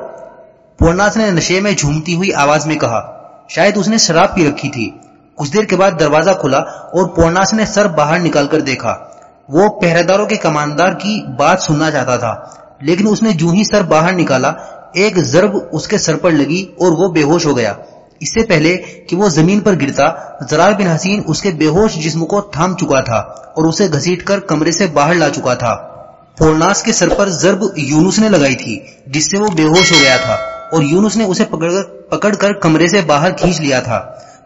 پورناس نے نشے میں جھومتی ہوئی آواز میں کہا، شاید اس نے شراب پی رکھی تھی۔ کچھ دیر کے بعد دروازہ کھلا اور پورناس نے سر باہر نکال کر دیکھا۔ وہ پہرے داروں کے کماندار کی بات سننا چاہتا تھا، لیکن اس نے جو ہی سر باہر نکالا، ایک ضرب اس کے سر پر لگی اور وہ بے ہوش ہو گیا۔ اس سے پہلے کہ وہ زمین پر گرتا، زرار بن حسین اس کے بے ہوش جسم کو تھام چکا تھا اور اسے گھسیٹ کر کمرے سے باہر لا چکا تھا۔ پورناس کے سر پر ضرب یونس نے لگائی تھی، جس سے وہ بے ہوش ہو گیا تھا اور یونس نے اسے پکڑ کر پکڑ کر کمرے سے باہر کھینچ لیا تھا۔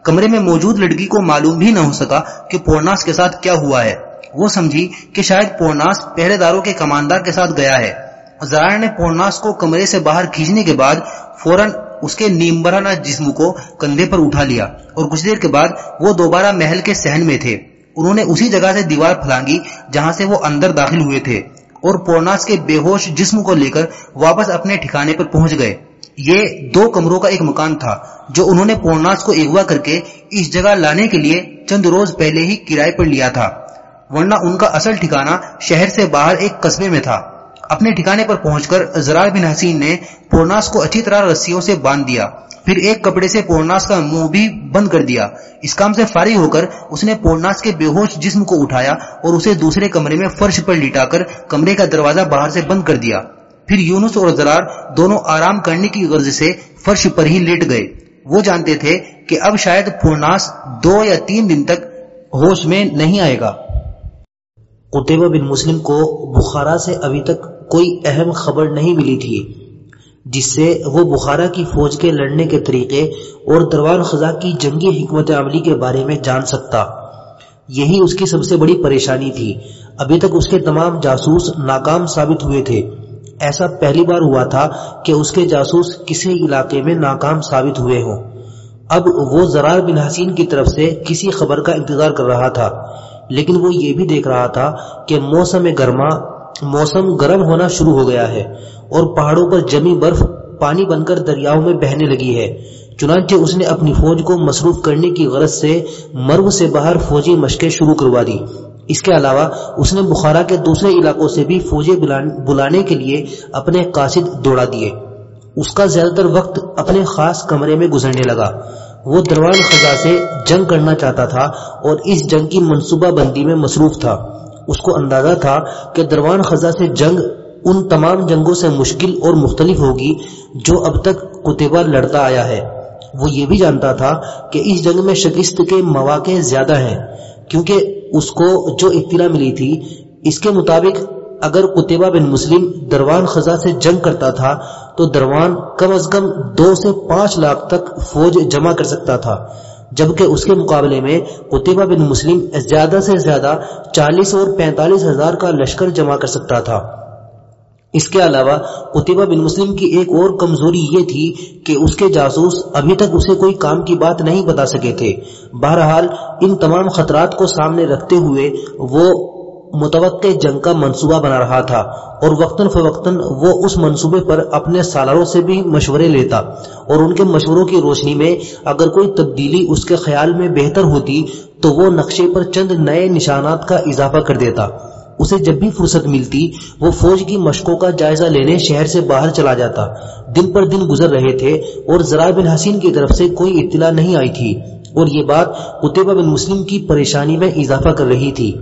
کمرے میں موجود لڑکی کو معلوم بھی نہ ہو سکا کہ پورناس کے ساتھ کیا ہوا ہے۔ وہ سمجھی کہ شاید پورناس پہرے داروں کے کماندار کے ساتھ گیا ہے۔ زرائر نے پورناس کو کمرے سے باہر کھینچنے کے بعد فوراً اس کے نیمبرانہ جسم کو کندھے پر اٹھا لیا اور کچھ دیر کے بعد وہ دوبارہ محل کے سہن میں تھے۔ انہوں نے اسی جگہ سے دیوار پھلانگی جہاں سے وہ اندر داخل ہوئے تھے اور پورناس کے بے ہوش جسم کو لے کر واپس اپنے ٹھکانے پر پہنچ گئے۔ یہ دو کمروں کا ایک مکان تھا جو انہوں نے پورناس کو اغوا کر کے اس جگہ لانے کے لیے چند روز پہلے ہی کرائے پر لیا تھا، ورنہ ان کا اصل ٹھکانہ شہر سے باہر ایک قصبے میں تھا۔ اپنے ٹھکانے پر پہنچ کر زرار بن حسین نے پورناس کو اچھی طرح رسیوں سے باندھ دیا۔ پھر ایک کپڑے سے پورناس کا منہ بھی بند کر دیا۔ اس کام سے فارغ ہو کر اس نے پورناس کے بے ہوش جسم کو اٹھایا اور اسے دوسرے کمرے میں فرش پر لٹا کر کمرے کا دروازہ باہر سے بند کر دیا۔ پھر یونس اور زرار دونوں آرام کرنے کی غرض سے فرش پر ہی لیٹ گئے۔ وہ جانتے تھے کہ اب شاید پورناس دو یا تین دن تک ہوش میں نہیں آئے گا۔ قطبہ بن مسلم کو بخارا سے ابھی تک کوئی اہم خبر نہیں ملی تھی، جس سے وہ بخارا کی فوج کے لڑنے کے طریقے اور دروان خزاں کی جنگی حکمت عملی کے بارے میں جان سکتا۔ یہی اس کی سب سے بڑی پریشانی تھی۔ ابھی تک اس کے تمام جاسوس ناکام ثابت ہوئے تھے۔ ایسا پہلی بار ہوا تھا کہ اس کے جاسوس کسی علاقے میں ناکام ثابت ہوئے ہوں۔ اب وہ زرار بن حسین کی طرف سے کسی خبر کا انتظار کر رہا تھا، لیکن وہ یہ بھی دیکھ رہا تھا کہ موسم گرما موسم گرم ہونا شروع ہو گیا ہے اور پہاڑوں پر جمی برف پانی بن کر دریاؤں میں بہنے لگی ہے۔ چنانچہ اس نے اپنی فوج کو مصروف کرنے کی غرض سے مرو سے باہر فوجی مشقیں شروع کروا دی۔ اس کے علاوہ اس نے بخارا کے دوسرے علاقوں سے بھی فوجیں بلانے کے لیے اپنے قاصد دوڑا دیے۔ اس کا زیادہ تر وقت اپنے خاص کمرے میں گزرنے لگا۔ وہ دروان خزا سے جنگ کرنا چاہتا تھا اور اس جنگ کی منصوبہ بندی میں مصروف تھا۔ اس کو اندازہ تھا کہ دروان خزا سے جنگ ان تمام جنگوں سے مشکل اور مختلف ہوگی جو اب تک کتبہ لڑتا آیا ہے۔ وہ یہ بھی جانتا تھا کہ اس جنگ میں شکست کے مواقع زیادہ ہیں، کیونکہ اس کو جو اطلاع ملی تھی، اس کے مطابق اگر قطبہ بن مسلم دروان خزا سے جنگ کرتا تھا، تو دروان کم از کم دو سے پانچ لاکھ تک فوج جمع کر سکتا تھا۔ جبکہ اس کے مقابلے میں قطبہ بن مسلم زیادہ سے زیادہ چالیس اور پینتالیس ہزار کا لشکر جمع کر سکتا تھا۔ اس کے علاوہ قطبہ بن مسلم کی ایک اور کمزوری یہ تھی کہ اس کے جاسوس ابھی تک اسے کوئی کام کی بات نہیں بتا سکے تھے۔ بہرحال ان تمام خطرات کو سامنے رکھتے ہوئے وہ متوقع جنگ کا منصوبہ بنا رہا تھا اور وقتاً فوقتاً وہ اس منصوبے پر اپنے سالاروں سے بھی مشورے لیتا اور ان کے مشوروں کی روشنی میں اگر کوئی تبدیلی اس کے خیال میں بہتر ہوتی تو وہ نقشے پر چند نئے نشانات کا اضافہ کر دیتا۔ اسے جب بھی فرصت ملتی، وہ فوج کی مشقوں کا جائزہ لینے شہر سے باہر چلا جاتا۔ دن پر دن گزر رہے تھے اور ذرا بن حسین کی طرف سے کوئی اطلاع نہیں آئی تھی۔ اور یہ بات قطبہ بن مسلم کی پریشانی میں اضافہ کر رہی تھی۔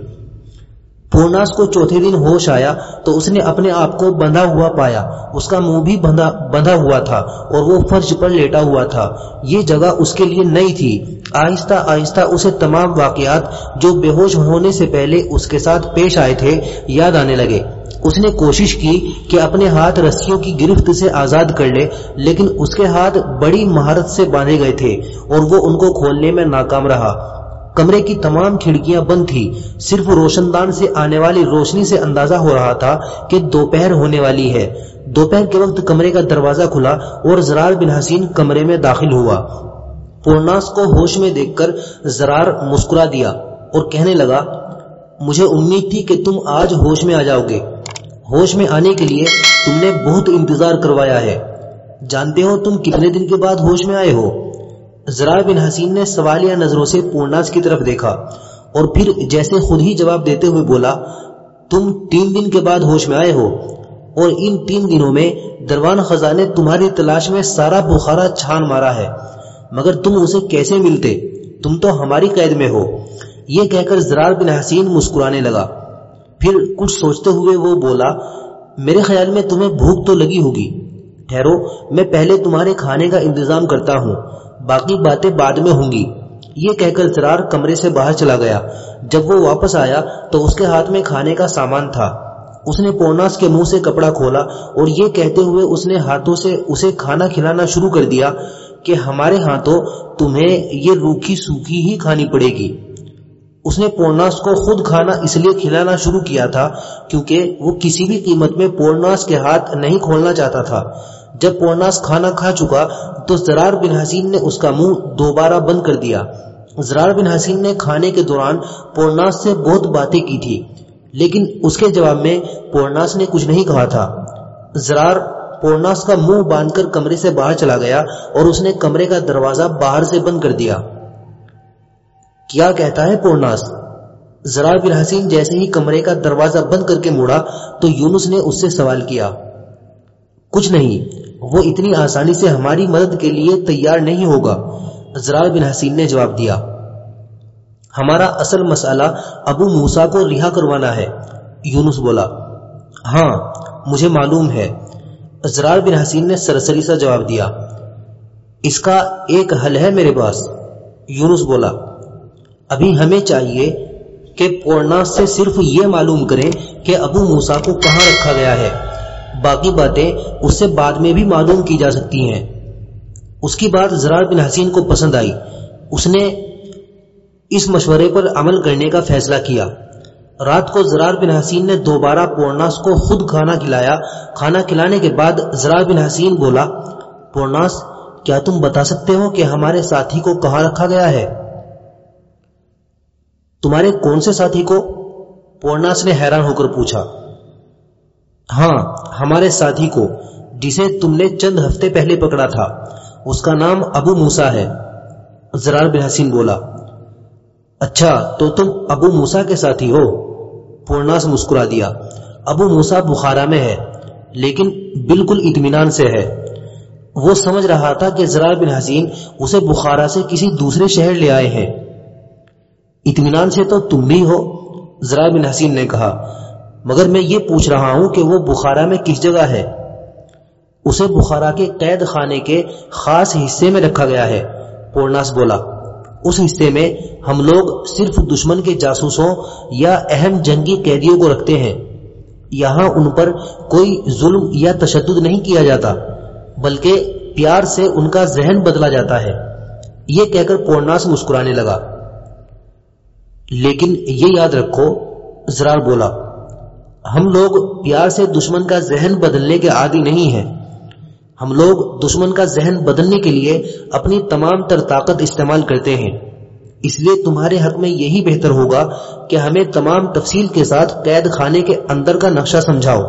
پورناس کو چوتھے دن ہوش آیا تو اس نے اپنے آپ کو بندھا ہوا پایا۔ اس کا منہ بھی بندھا ہوا تھا اور وہ فرش پر لیٹا ہوا تھا۔ یہ جگہ اس کے لیے نئی تھی۔ آہستہ آہستہ اسے تمام واقعات جو بے ہوش ہونے سے پہلے اس کے ساتھ پیش آئے تھے یاد آنے لگے۔ اس نے کوشش کی کہ اپنے ہاتھ رسیوں کی گرفت سے آزاد کر لے، لیکن اس کے ہاتھ بڑی مہارت سے باندھے گئے تھے اور وہ ان کو کھولنے میں ناکام رہا۔ کمرے کی تمام کھڑکیاں بند تھی صرف روشن دان سے آنے والی روشنی سے اندازہ ہو رہا تھا کہ دوپہر ہونے والی ہے۔ دوپہر کے وقت کمرے کا دروازہ کھلا اور زرار بن حسین کمرے میں داخل ہوا۔ پورناس کو ہوش میں دیکھ کر زرار مسکرا دیا اور کہنے لگا، مجھے امید تھی کہ تم آج ہوش میں آ جاؤ گے ہوش میں آنے کے لیے تم نے بہت انتظار کروایا ہے۔ جانتے ہو تم کتنے دن کے بعد ہوش میں آئے ہو؟ زرار بن حسین نے سوالیہ نظروں سے پورناس کی طرف دیکھا اور پھر جیسے خود ہی جواب دیتے ہوئے بولا، تم تین دن کے بعد ہوش میں آئے ہو اور ان تین دنوں میں دروان خزانے تمہاری تلاش میں سارا بخارا چھان مارا ہے، مگر تم اسے کیسے ملتے؟ تم تو ہماری قید میں ہو۔ یہ کہہ کر زرار بن حسین مسکرانے لگا۔ پھر کچھ سوچتے ہوئے وہ بولا، میرے خیال میں تمہیں بھوک تو لگی ہوگی۔ ٹھہرو، میں پہلے تمہارے کھانے کا انتظام کرتا ہوں۔ باقی باتیں بعد میں ہوں گی۔ یہ کہہ کر زرار کمرے سے باہر چلا گیا۔ جب وہ واپس آیا تو اس کے ہاتھ میں کھانے کا سامان تھا۔ اس نے پورناس کے منہ سے کپڑا کھولا اور یہ کہتے ہوئے اس نے ہاتھوں سے اسے کھانا کھلانا شروع کر دیا کہ ہمارے ہاتھوں تمہیں یہ روکھی سوکھی ہی کھانی پڑے گی۔ اس نے پورناس کو خود کھانا اس لیے کھلانا شروع کیا تھا کیونکہ وہ کسی بھی قیمت میں پورناس کے ہاتھ نہیں کھولنا چاہتا تھا۔ جب پورناس کھانا کھا چکا تو زرار بن حسین نے اس کا منہ دوبارہ بند کر دیا۔ زرار بن حسین نے کھانے کے دوران پورناس سے بہت باتیں کی تھی، لیکن اس کے جواب میں پورناس نے کچھ نہیں کہا تھا۔ زرار پورناس کا منہ باندھ کر کمرے سے باہر چلا گیا اور اس نے کمرے کا دروازہ باہر سے بند کر دیا۔ کیا کہتا ہے پورناس؟ زرار بن حسین جیسے ہی کمرے کا دروازہ بند کر کے موڑا تو یونس نے اس سے سوال کیا۔ کچھ نہیں، وہ اتنی آسانی سے ہماری مدد کے لیے تیار نہیں ہوگا۔ زرار بن حسین نے جواب دیا۔ ہمارا اصل مسئلہ ابو موسا کو رہا کروانا ہے، یونس بولا۔ ہاں مجھے معلوم ہے۔ زرار بن حسین نے سرسری سا جواب دیا۔ اس کا ایک حل ہے میرے پاس، یونس بولا۔ ابھی ہمیں چاہیے کہ پورنا سے صرف یہ معلوم کریں کہ ابو موسا کو کہاں رکھا گیا ہے۔ باقی باتیں اس سے بعد میں بھی معلوم کی جا سکتی ہیں۔ اس کی بات زرار بن حسین کو پسند آئی۔ اس نے اس مشورے پر عمل کرنے کا فیصلہ کیا۔ رات کو زرار بن حسین نے دوبارہ پورناس کو خود کھانا کھلایا۔ کھانا کھلانے کے بعد زرار بن حسین بولا، پورناس، کیا تم بتا سکتے ہو کہ ہمارے ساتھی کو کہاں رکھا گیا ہے؟ تمہارے کون سے ساتھی کو؟ پورناس نے حیران ہو کر پوچھا۔ ہاں ہمارے ساتھی کو، جسے تم نے چند ہفتے پہلے پکڑا تھا۔ اس کا نام ابو موسا ہے۔ زرار بن حسین بولا اچھا تو تم ابو موسا کے ساتھی ہو۔ پورناس مسکرا دیا، ابو موسا بخارا میں ہے، لیکن بالکل اطمینان سے ہے۔ وہ سمجھ رہا تھا کہ زرار بن حسین اسے بخارا سے کسی دوسرے شہر لے آئے ہیں۔ اطمینان سے تو تم بھی ہو، زرار بن حسین نے کہا۔ مگر میں یہ پوچھ رہا ہوں کہ وہ بخارا میں کس جگہ ہے؟ اسے بخارا کے قید خانے کے خاص حصے میں رکھا گیا ہے۔ پورناس بولا، اس حصے میں ہم لوگ صرف دشمن کے جاسوسوں یا اہم جنگی قیدیوں کو رکھتے ہیں۔ یہاں ان پر کوئی ظلم یا تشدد نہیں کیا جاتا، بلکہ پیار سے ان کا ذہن بدلا جاتا ہے۔ یہ کہہ کر پورناس مسکرانے لگا۔ لیکن یہ یاد رکھو، زرار بولا ہم لوگ پیار سے دشمن کا ذہن بدلنے کے عادی نہیں ہیں۔ ہم لوگ دشمن کا ذہن بدلنے کے لیے اپنی تمام تر طاقت استعمال کرتے ہیں۔ اس لیے تمہارے حق میں یہی بہتر ہوگا کہ ہمیں تمام تفصیل کے ساتھ قید خانے کے اندر کا نقشہ سمجھاؤ۔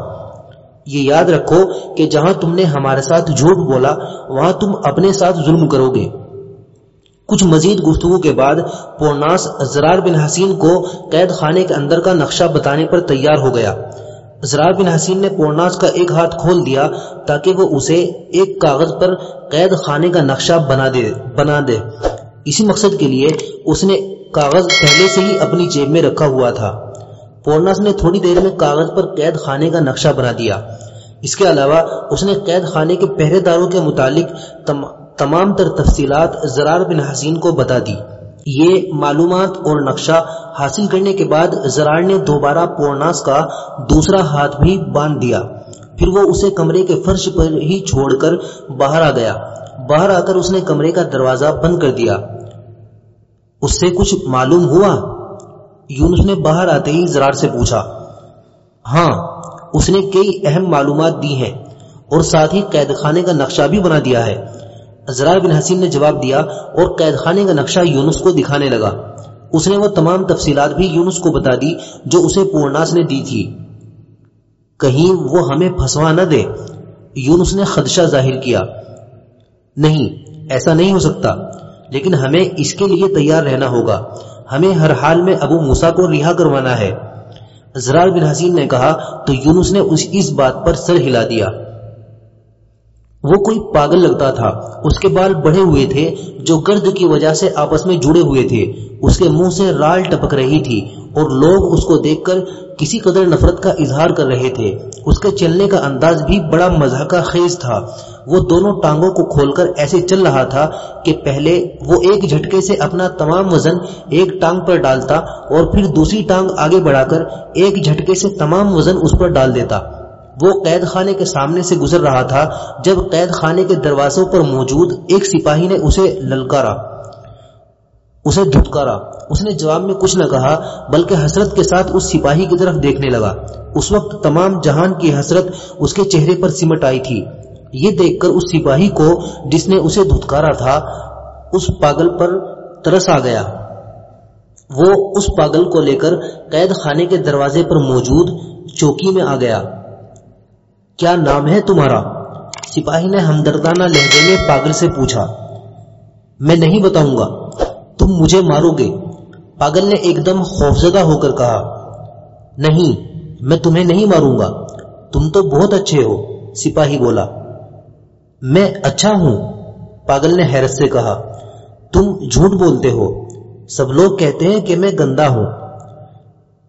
یہ یاد رکھو کہ جہاں تم نے ہمارے ساتھ جھوٹ بولا، وہاں تم اپنے ساتھ ظلم کرو گے۔ کچھ مزید گفتگو کے بعد پورناس زرار بن حسین کو قید خانے کے اندر کا نقشہ بتانے پر تیار ہو گیا۔ زرار بن حسین نے پورناس کا ایک ہاتھ کھول دیا تاکہ وہ اسے ایک کاغذ پر قید خانے کا نقشہ بنا دے بنا دے۔ اسی مقصد کے لیے اس نے کاغذ پہلے سے ہی اپنی جیب میں رکھا ہوا تھا۔ پورناس نے تھوڑی دیر میں کاغذ پر قید خانے کا نقشہ بنا دیا۔ اس کے علاوہ اس نے قید خانے کے پہرے داروں کے متعلق تمام تر تفصیلات زرار بن حسین کو بتا دی۔ یہ معلومات اور نقشہ حاصل کرنے کے بعد زرار نے دوبارہ پورناس کا دوسرا ہاتھ بھی باندھ دیا۔ پھر وہ اسے کمرے کے فرش پر ہی چھوڑ کر باہر آ گیا۔ باہر آ کر اس نے کمرے کا دروازہ بند کر دیا۔ اس سے کچھ معلوم ہوا؟ یونس نے باہر آتے ہی زرار سے پوچھا۔ ہاں اس نے کئی اہم معلومات دی ہیں اور ساتھ ہی قید خانے کا نقشہ بھی بنا دیا ہے۔ زرار بن حسین نے جواب دیا اور قید خانے کا نقشہ یونس کو دکھانے لگا۔ اس نے وہ تمام تفصیلات بھی یونس کو بتا دی جو اسے پورناس نے دی تھی۔ کہیں وہ ہمیں پھنسوا نہ دے۔ یونس نے خدشہ ظاہر کیا۔ نہیں، ایسا نہیں ہو سکتا۔ لیکن ہمیں اس کے لیے تیار رہنا ہوگا۔ ہمیں ہر حال میں ابو موسا کو رہا کروانا ہے۔ زرار بن حسین نے کہا تو یونس نے اس بات پر سر ہلا دیا۔ وہ کوئی پاگل لگتا تھا۔ اس کے بال بڑھے ہوئے تھے، جو گرد کی وجہ سے آپس میں جڑے ہوئے تھے۔ اس کے منہ سے رال ٹپک رہی تھی اور لوگ اس کو دیکھ کر کسی قدر نفرت کا اظہار کر رہے تھے۔ اس کے چلنے کا انداز بھی بڑا مزہ خیز تھا۔ وہ دونوں ٹانگوں کو کھول کر ایسے چل رہا تھا کہ پہلے وہ ایک جھٹکے سے اپنا تمام وزن ایک ٹانگ پر ڈالتا اور پھر دوسری ٹانگ آگے بڑھا کر ایک جھٹکے سے تمام وزن اس پر ڈال دیتا۔ وہ قید خانے کے سامنے سے گزر رہا تھا جب قید خانے کے دروازوں پر موجود ایک سپاہی نے اسے للکارا، اسے دھتکارا۔ اس نے جواب میں کچھ نہ کہا، بلکہ حسرت کے ساتھ اس سپاہی کی طرف دیکھنے لگا۔ اس وقت تمام جہان کی حسرت اس کے چہرے پر سمٹ آئی تھی۔ یہ دیکھ کر اس سپاہی کو جس نے اسے دھتکارا تھا، اس پاگل پر ترس آ گیا۔ وہ اس پاگل کو لے کر قید خانے کے دروازے پر موجود چوکی میں آ گیا۔ کیا نام ہے تمہارا؟ سپاہی نے ہمدردانہ لہجے میں پاگل سے پوچھا۔ میں نہیں بتاؤں گا۔ تم مجھے مارو گے۔ پاگل نے ایک دم خوفزدہ ہو کر کہا۔ نہیں، میں تمہیں نہیں ماروں گا۔ تم تو بہت اچھے ہو، سپاہی بولا۔ میں اچھا ہوں، پاگل نے حیرت سے کہا۔ تم جھوٹ بولتے ہو۔ سب لوگ کہتے ہیں کہ میں گندا ہوں۔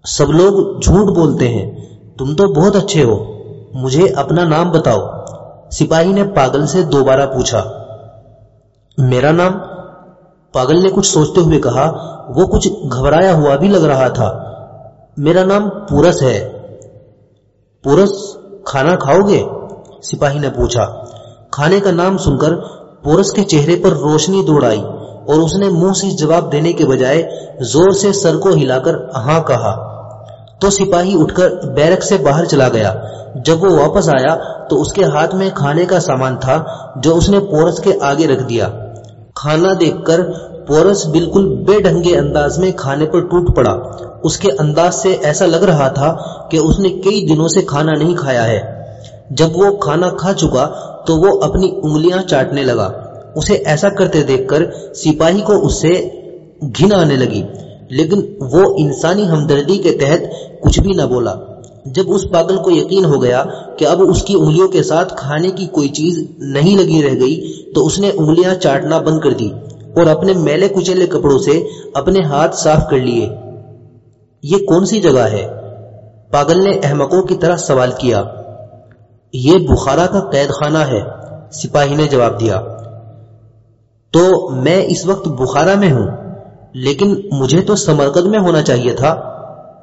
سب لوگ جھوٹ بولتے ہیں۔ تم تو بہت اچھے ہو۔ مجھے اپنا نام بتاؤ۔ سپاہی نے پاگل سے دوبارہ پوچھا۔ میرا نام؟ پاگل نے کچھ سوچتے ہوئے کہا، وہ کچھ گھبرایا ہوا بھی لگ رہا تھا۔ میرا نام پورس ہے۔ پورس، کھانا کھاؤ گے؟ سپاہی نے پوچھا۔ کھانے کا نام سن کر پورس کے چہرے پر روشنی دوڑ آئی اور اس نے منہ سے جواب دینے کے بجائے زور سے سر کو ہلا کر ہاں کہا۔ تو سپاہی اٹھ کر بیرک سے باہر چلا گیا۔ جب وہ واپس آیا تو اس کے ہاتھ میں کھانے کا سامان تھا جو اس نے پورس کے آگے رکھ دیا۔ کھانا دیکھ کر پورس بالکل بے ڈھنگے انداز میں کھانے پر ٹوٹ پڑا۔ اس کے انداز سے ایسا لگ رہا تھا کہ اس نے کئی دنوں سے کھانا نہیں کھایا ہے۔ جب وہ کھانا کھا چکا تو وہ اپنی انگلیاں چاٹنے لگا۔ اسے ایسا کرتے دیکھ کر سپاہی کو اس سے گھن آنے لگی۔ لیکن وہ انسانی ہمدردی کے تحت کچھ بھی نہ بولا۔ جب اس پاگل کو یقین ہو گیا کہ اب اس کی انگلیوں کے ساتھ کھانے کی کوئی چیز نہیں لگی رہ گئی، تو اس نے انگلیاں چاٹنا بند کر دی اور اپنے میلے کچیلے کپڑوں سے اپنے ہاتھ صاف کر لیے۔ یہ کون سی جگہ ہے؟ پاگل نے احمقوں کی طرح سوال کیا۔ یہ بخارا کا قید خانہ ہے، سپاہی نے جواب دیا۔ تو میں اس وقت بخارا میں ہوں۔ لیکن مجھے تو سمرکد میں ہونا چاہیے تھا۔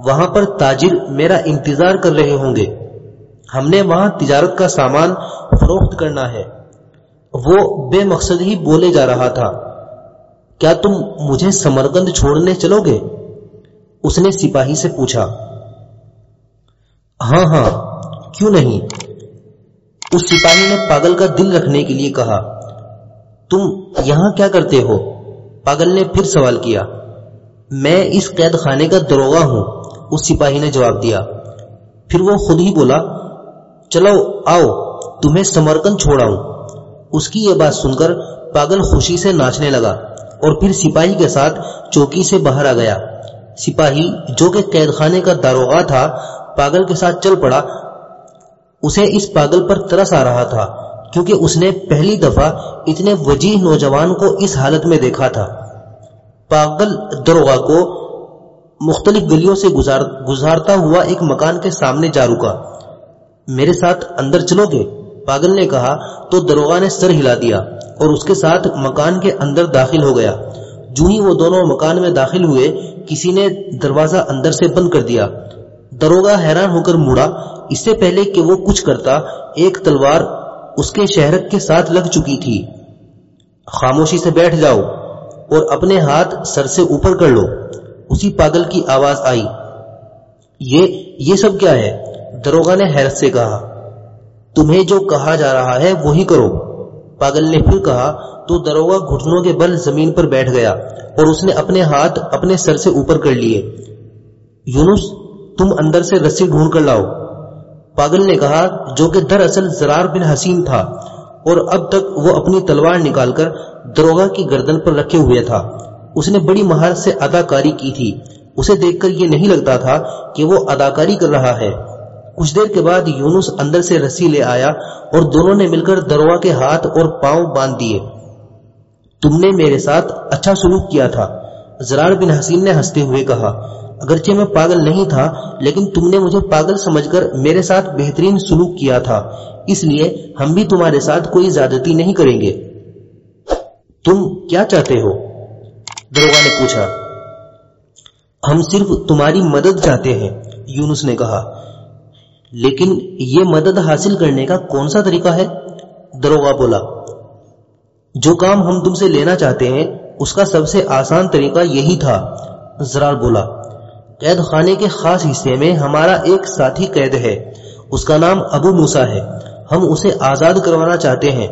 وہاں پر تاجر میرا انتظار کر رہے ہوں گے۔ ہم نے وہاں تجارت کا سامان فروخت کرنا ہے۔ وہ بے مقصد ہی بولے جا رہا تھا۔ کیا تم مجھے سمرکند چھوڑنے چلو گے؟ اس نے سپاہی سے پوچھا۔ ہاں ہاں کیوں نہیں؟ اس سپاہی نے پاگل کا دل رکھنے کے لیے کہا۔ تم یہاں کیا کرتے ہو؟ پاگل نے پھر سوال کیا، میں اس قید خانے کا دروگا ہوں، اس سپاہی نے جواب دیا۔ پھر وہ خود ہی بولا، چلو آؤ، تمہیں سمرکن چھوڑاؤں۔ اس کی یہ بات سن کر پاگل خوشی سے ناچنے لگا اور پھر سپاہی کے ساتھ چوکی سے باہر آ گیا۔ سپاہی جو کہ قید خانے کا داروغہ تھا، پاگل کے ساتھ چل پڑا، اسے اس پاگل پر ترس آ رہا تھا۔ کیونکہ اس نے پہلی دفعہ اتنے وجیح نوجوان کو اس حالت میں دیکھا تھا۔ پاگل دروغہ کو مختلف گلیوں سے گزار، گزارتا ہوا ایک مکان کے سامنے جا رکا۔ میرے ساتھ اندر چلو گے؟ پاگل نے کہا، تو دروغہ نے سر ہلا دیا اور اس کے ساتھ مکان کے اندر داخل ہو گیا۔ جو ہی وہ دونوں مکان میں داخل ہوئے، کسی نے دروازہ اندر سے بند کر دیا۔ دروگا حیران ہو کر مڑا اس سے پہلے کہ وہ کچھ کرتا، ایک تلوار اس کے شہرک کے ساتھ لگ چکی تھی۔ خاموشی سے بیٹھ جاؤ اور اپنے ہاتھ سر سے اوپر کر لو۔ اسی پاگل کی آواز آئی۔ یہ یہ سب کیا ہے؟ دروگا نے حیرت سے کہا۔ تمہیں جو کہا جا رہا ہے وہی کرو۔ پاگل نے پھر کہا، تو دروگا گھٹنوں کے بل زمین پر بیٹھ گیا اور اس نے اپنے ہاتھ اپنے سر سے اوپر کر لیے۔ یونس، تم اندر سے رسی ڈھونڈ کر لاؤ۔ پاگل نے کہا، جو کہ دراصل زرار بن حسین تھا، اور اب تک وہ اپنی تلوار نکال کر دروگا کی گردن پر رکھے ہوئے تھا۔ اس نے بڑی مہارت سے اداکاری کی تھی۔ اسے دیکھ کر یہ نہیں لگتا تھا کہ وہ اداکاری کر رہا ہے۔ کچھ دیر کے بعد یونس اندر سے رسی لے آیا اور دونوں نے مل کر دروا کے ہاتھ اور پاؤں باندھ دیے۔ تم نے میرے ساتھ اچھا سلوک کیا تھا، زرار بن حسین نے ہنستے ہوئے کہا۔ اگرچہ میں پاگل نہیں تھا، لیکن تم نے مجھے پاگل سمجھ کر میرے ساتھ بہترین سلوک کیا تھا۔ اس لیے ہم بھی تمہارے ساتھ کوئی زیادتی نہیں کریں گے۔ تم کیا چاہتے ہو؟ دروگا نے پوچھا۔ ہم صرف تمہاری مدد چاہتے ہیں، یونس نے کہا۔ لیکن یہ مدد حاصل کرنے کا کون سا طریقہ ہے؟ دروگا بولا۔ جو کام ہم تم سے لینا چاہتے ہیں، اس کا سب سے آسان طریقہ یہی تھا۔ زرار بولا۔ قید خانے کے خاص حصے میں ہمارا ایک ساتھی قید ہے۔ اس کا نام ابو موسا ہے۔ ہم اسے آزاد کروانا چاہتے ہیں۔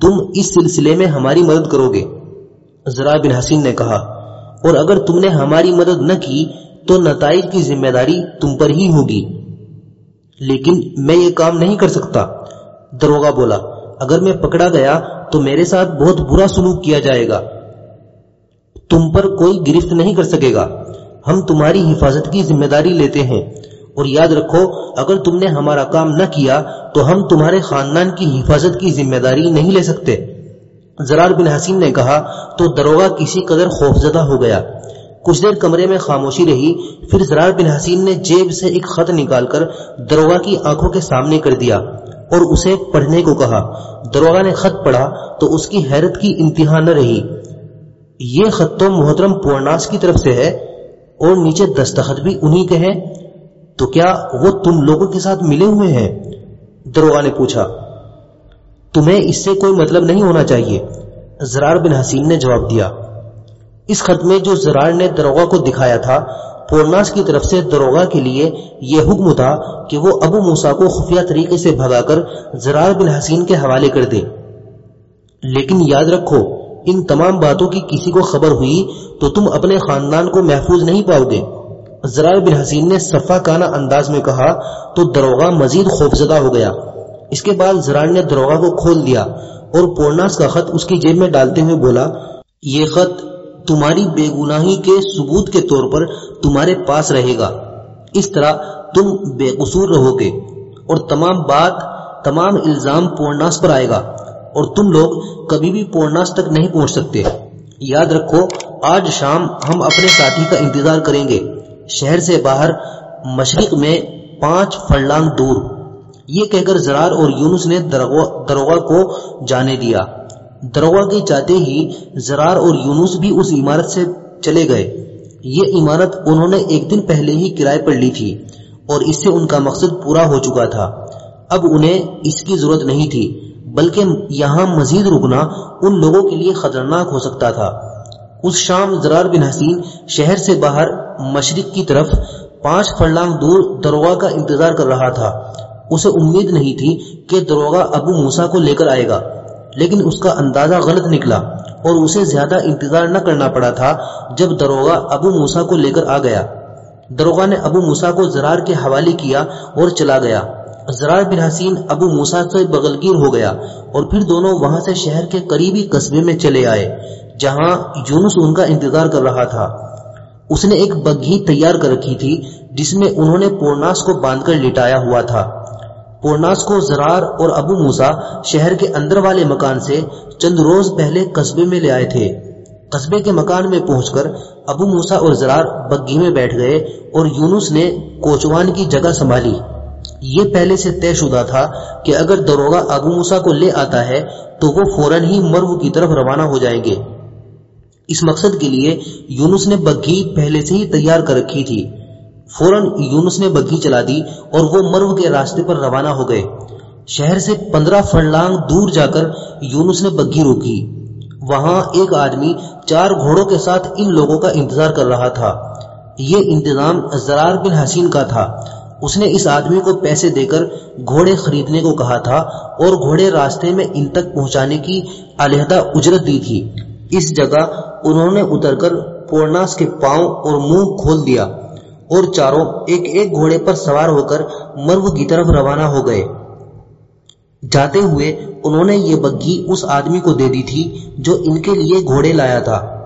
تم اس سلسلے میں ہماری مدد کرو گے۔ زرار بن حسین نے کہا۔ اور اگر تم نے ہماری مدد نہ کی تو نتائج کی ذمہ داری تم پر ہی ہوگی۔ لیکن میں یہ کام نہیں کر سکتا۔ دروگا بولا۔ اگر میں پکڑا گیا تو میرے ساتھ بہت برا سلوک کیا جائے گا۔ تم پر کوئی گرفت نہیں کر سکے گا۔ ہم تمہاری حفاظت کی ذمہ داری لیتے ہیں۔ اور یاد رکھو، اگر تم نے ہمارا کام نہ کیا، تو ہم تمہارے خاندان کی حفاظت کی ذمہ داری نہیں لے سکتے۔ زرار بن حسین نے کہا، تو دروگا کسی قدر خوفزدہ ہو گیا۔ کچھ دیر کمرے میں خاموشی رہی، پھر زرار بن حسین نے جیب سے ایک خط نکال کر دروگا کی آنکھوں کے سامنے کر دیا اور اسے پڑھنے کو کہا۔ دروگا نے خط پڑھا، تو اس کی حیرت کی انتہا نہ رہی۔ یہ خط تو محترم پورناس کی طرف سے ہے۔ اور نیچے دستخط بھی انہی کے ہیں۔ تو کیا وہ تم لوگوں کے ساتھ ملے ہوئے ہیں؟ دروگا نے پوچھا۔ تمہیں اس سے کوئی مطلب نہیں ہونا چاہیے۔ زرار بن حسین نے جواب دیا۔ اس خط میں جو زرار نے دروگا کو دکھایا تھا، پورناس کی طرف سے دروگا کے لیے یہ حکم تھا کہ وہ ابو موسا کو خفیہ طریقے سے بھگا کر زرار بن حسین کے حوالے کر دے۔ لیکن یاد رکھو ان تمام باتوں کی کسی کو خبر ہوئی تو تم اپنے خاندان کو محفوظ نہیں پاؤ گے۔ زرار بن حسین نے صفا کانا انداز میں کہا تو دروگا مزید خوفزدہ ہو گیا۔ اس کے بعد زرار نے دروگا کو کھول دیا اور پورناس کا خط اس کی جیب میں ڈالتے ہوئے بولا، یہ خط تمہاری بے گناہی کے ثبوت کے طور پر تمہارے پاس رہے گا۔ اس طرح تم بے قصور رہو گے اور تمام بات، تمام الزام پورناس پر آئے گا۔ اور تم لوگ کبھی بھی پورناس تک نہیں پہنچ سکتے۔ یاد رکھو، آج شام ہم اپنے ساتھی کا انتظار کریں گے۔ شہر سے باہر مشرق میں پانچ فرلانگ دور۔ یہ کہہ کر زرار اور یونس نے دروگا کو جانے دیا۔ دروگا کے چاہتے ہی زرار اور یونس بھی اس عمارت سے چلے گئے۔ یہ عمارت انہوں نے ایک دن پہلے ہی کرائے پر لی تھی اور اس سے ان کا مقصد پورا ہو چکا تھا۔ اب انہیں اس کی ضرورت نہیں تھی۔ بلکہ یہاں مزید رکنا ان لوگوں کے لیے خطرناک ہو سکتا تھا۔ اس شام زرار بن حسین شہر سے باہر مشرق کی طرف پانچ فرلانگ دور دروگا کا انتظار کر رہا تھا۔ اسے امید نہیں تھی کہ دروگا ابو موسا کو لے کر آئے گا، لیکن اس کا اندازہ غلط نکلا اور اسے زیادہ انتظار نہ کرنا پڑا تھا جب دروگا ابو موسا کو لے کر آ گیا۔ دروگا نے ابو موسا کو زرار کے حوالے کیا اور چلا گیا۔ زرار بن حسین ابو موسا سے بغلگیر ہو گیا اور پھر دونوں وہاں سے شہر کے قریبی قصبے میں چلے آئے، جہاں یونس ان کا انتظار کر رہا تھا۔ اس نے ایک بگھی تیار کر رکھی تھی، جس میں انہوں نے پورناس کو باندھ کر لٹایا ہوا تھا۔ پورناس کو زرار اور ابو موسا شہر کے اندر والے مکان سے چند روز پہلے قصبے میں لے آئے تھے۔ قصبے کے مکان میں پہنچ کر ابو موسا اور زرار بگھی میں بیٹھ گئے اور یونس نے کوچوان کی جگہ سنبھالی۔ یہ پہلے سے طے شدہ تھا کہ اگر دروگا ابو موسا کو لے آتا ہے تو وہ فوراً ہی مرو کی طرف روانہ ہو جائیں گے۔ اس مقصد کے لیے یونس نے بگھی پہلے سے ہی تیار کر رکھی تھی۔ فوراً یونس نے بگھی چلا دی اور وہ مرو کے راستے پر روانہ ہو گئے۔ شہر سے پندرہ فرلانگ دور جا کر یونس نے بگھی روکی۔ وہاں ایک آدمی چار گھوڑوں کے ساتھ ان لوگوں کا انتظار کر رہا تھا۔ یہ انتظام زرار بن حسین کا تھا۔ اس نے اس آدمی کو پیسے دے کر گھوڑے خریدنے کو کہا تھا اور گھوڑے راستے میں ان تک پہنچانے کی علیحدہ اجرت دی تھی۔ اس جگہ انہوں نے اتر کر پورناس کے پاؤں اور منہ کھول دیا اور چاروں ایک ایک گھوڑے پر سوار ہو کر مرو کی طرف روانہ ہو گئے۔ جاتے ہوئے انہوں نے یہ بگھی اس آدمی کو دے دی تھی جو ان کے لیے گھوڑے لایا تھا۔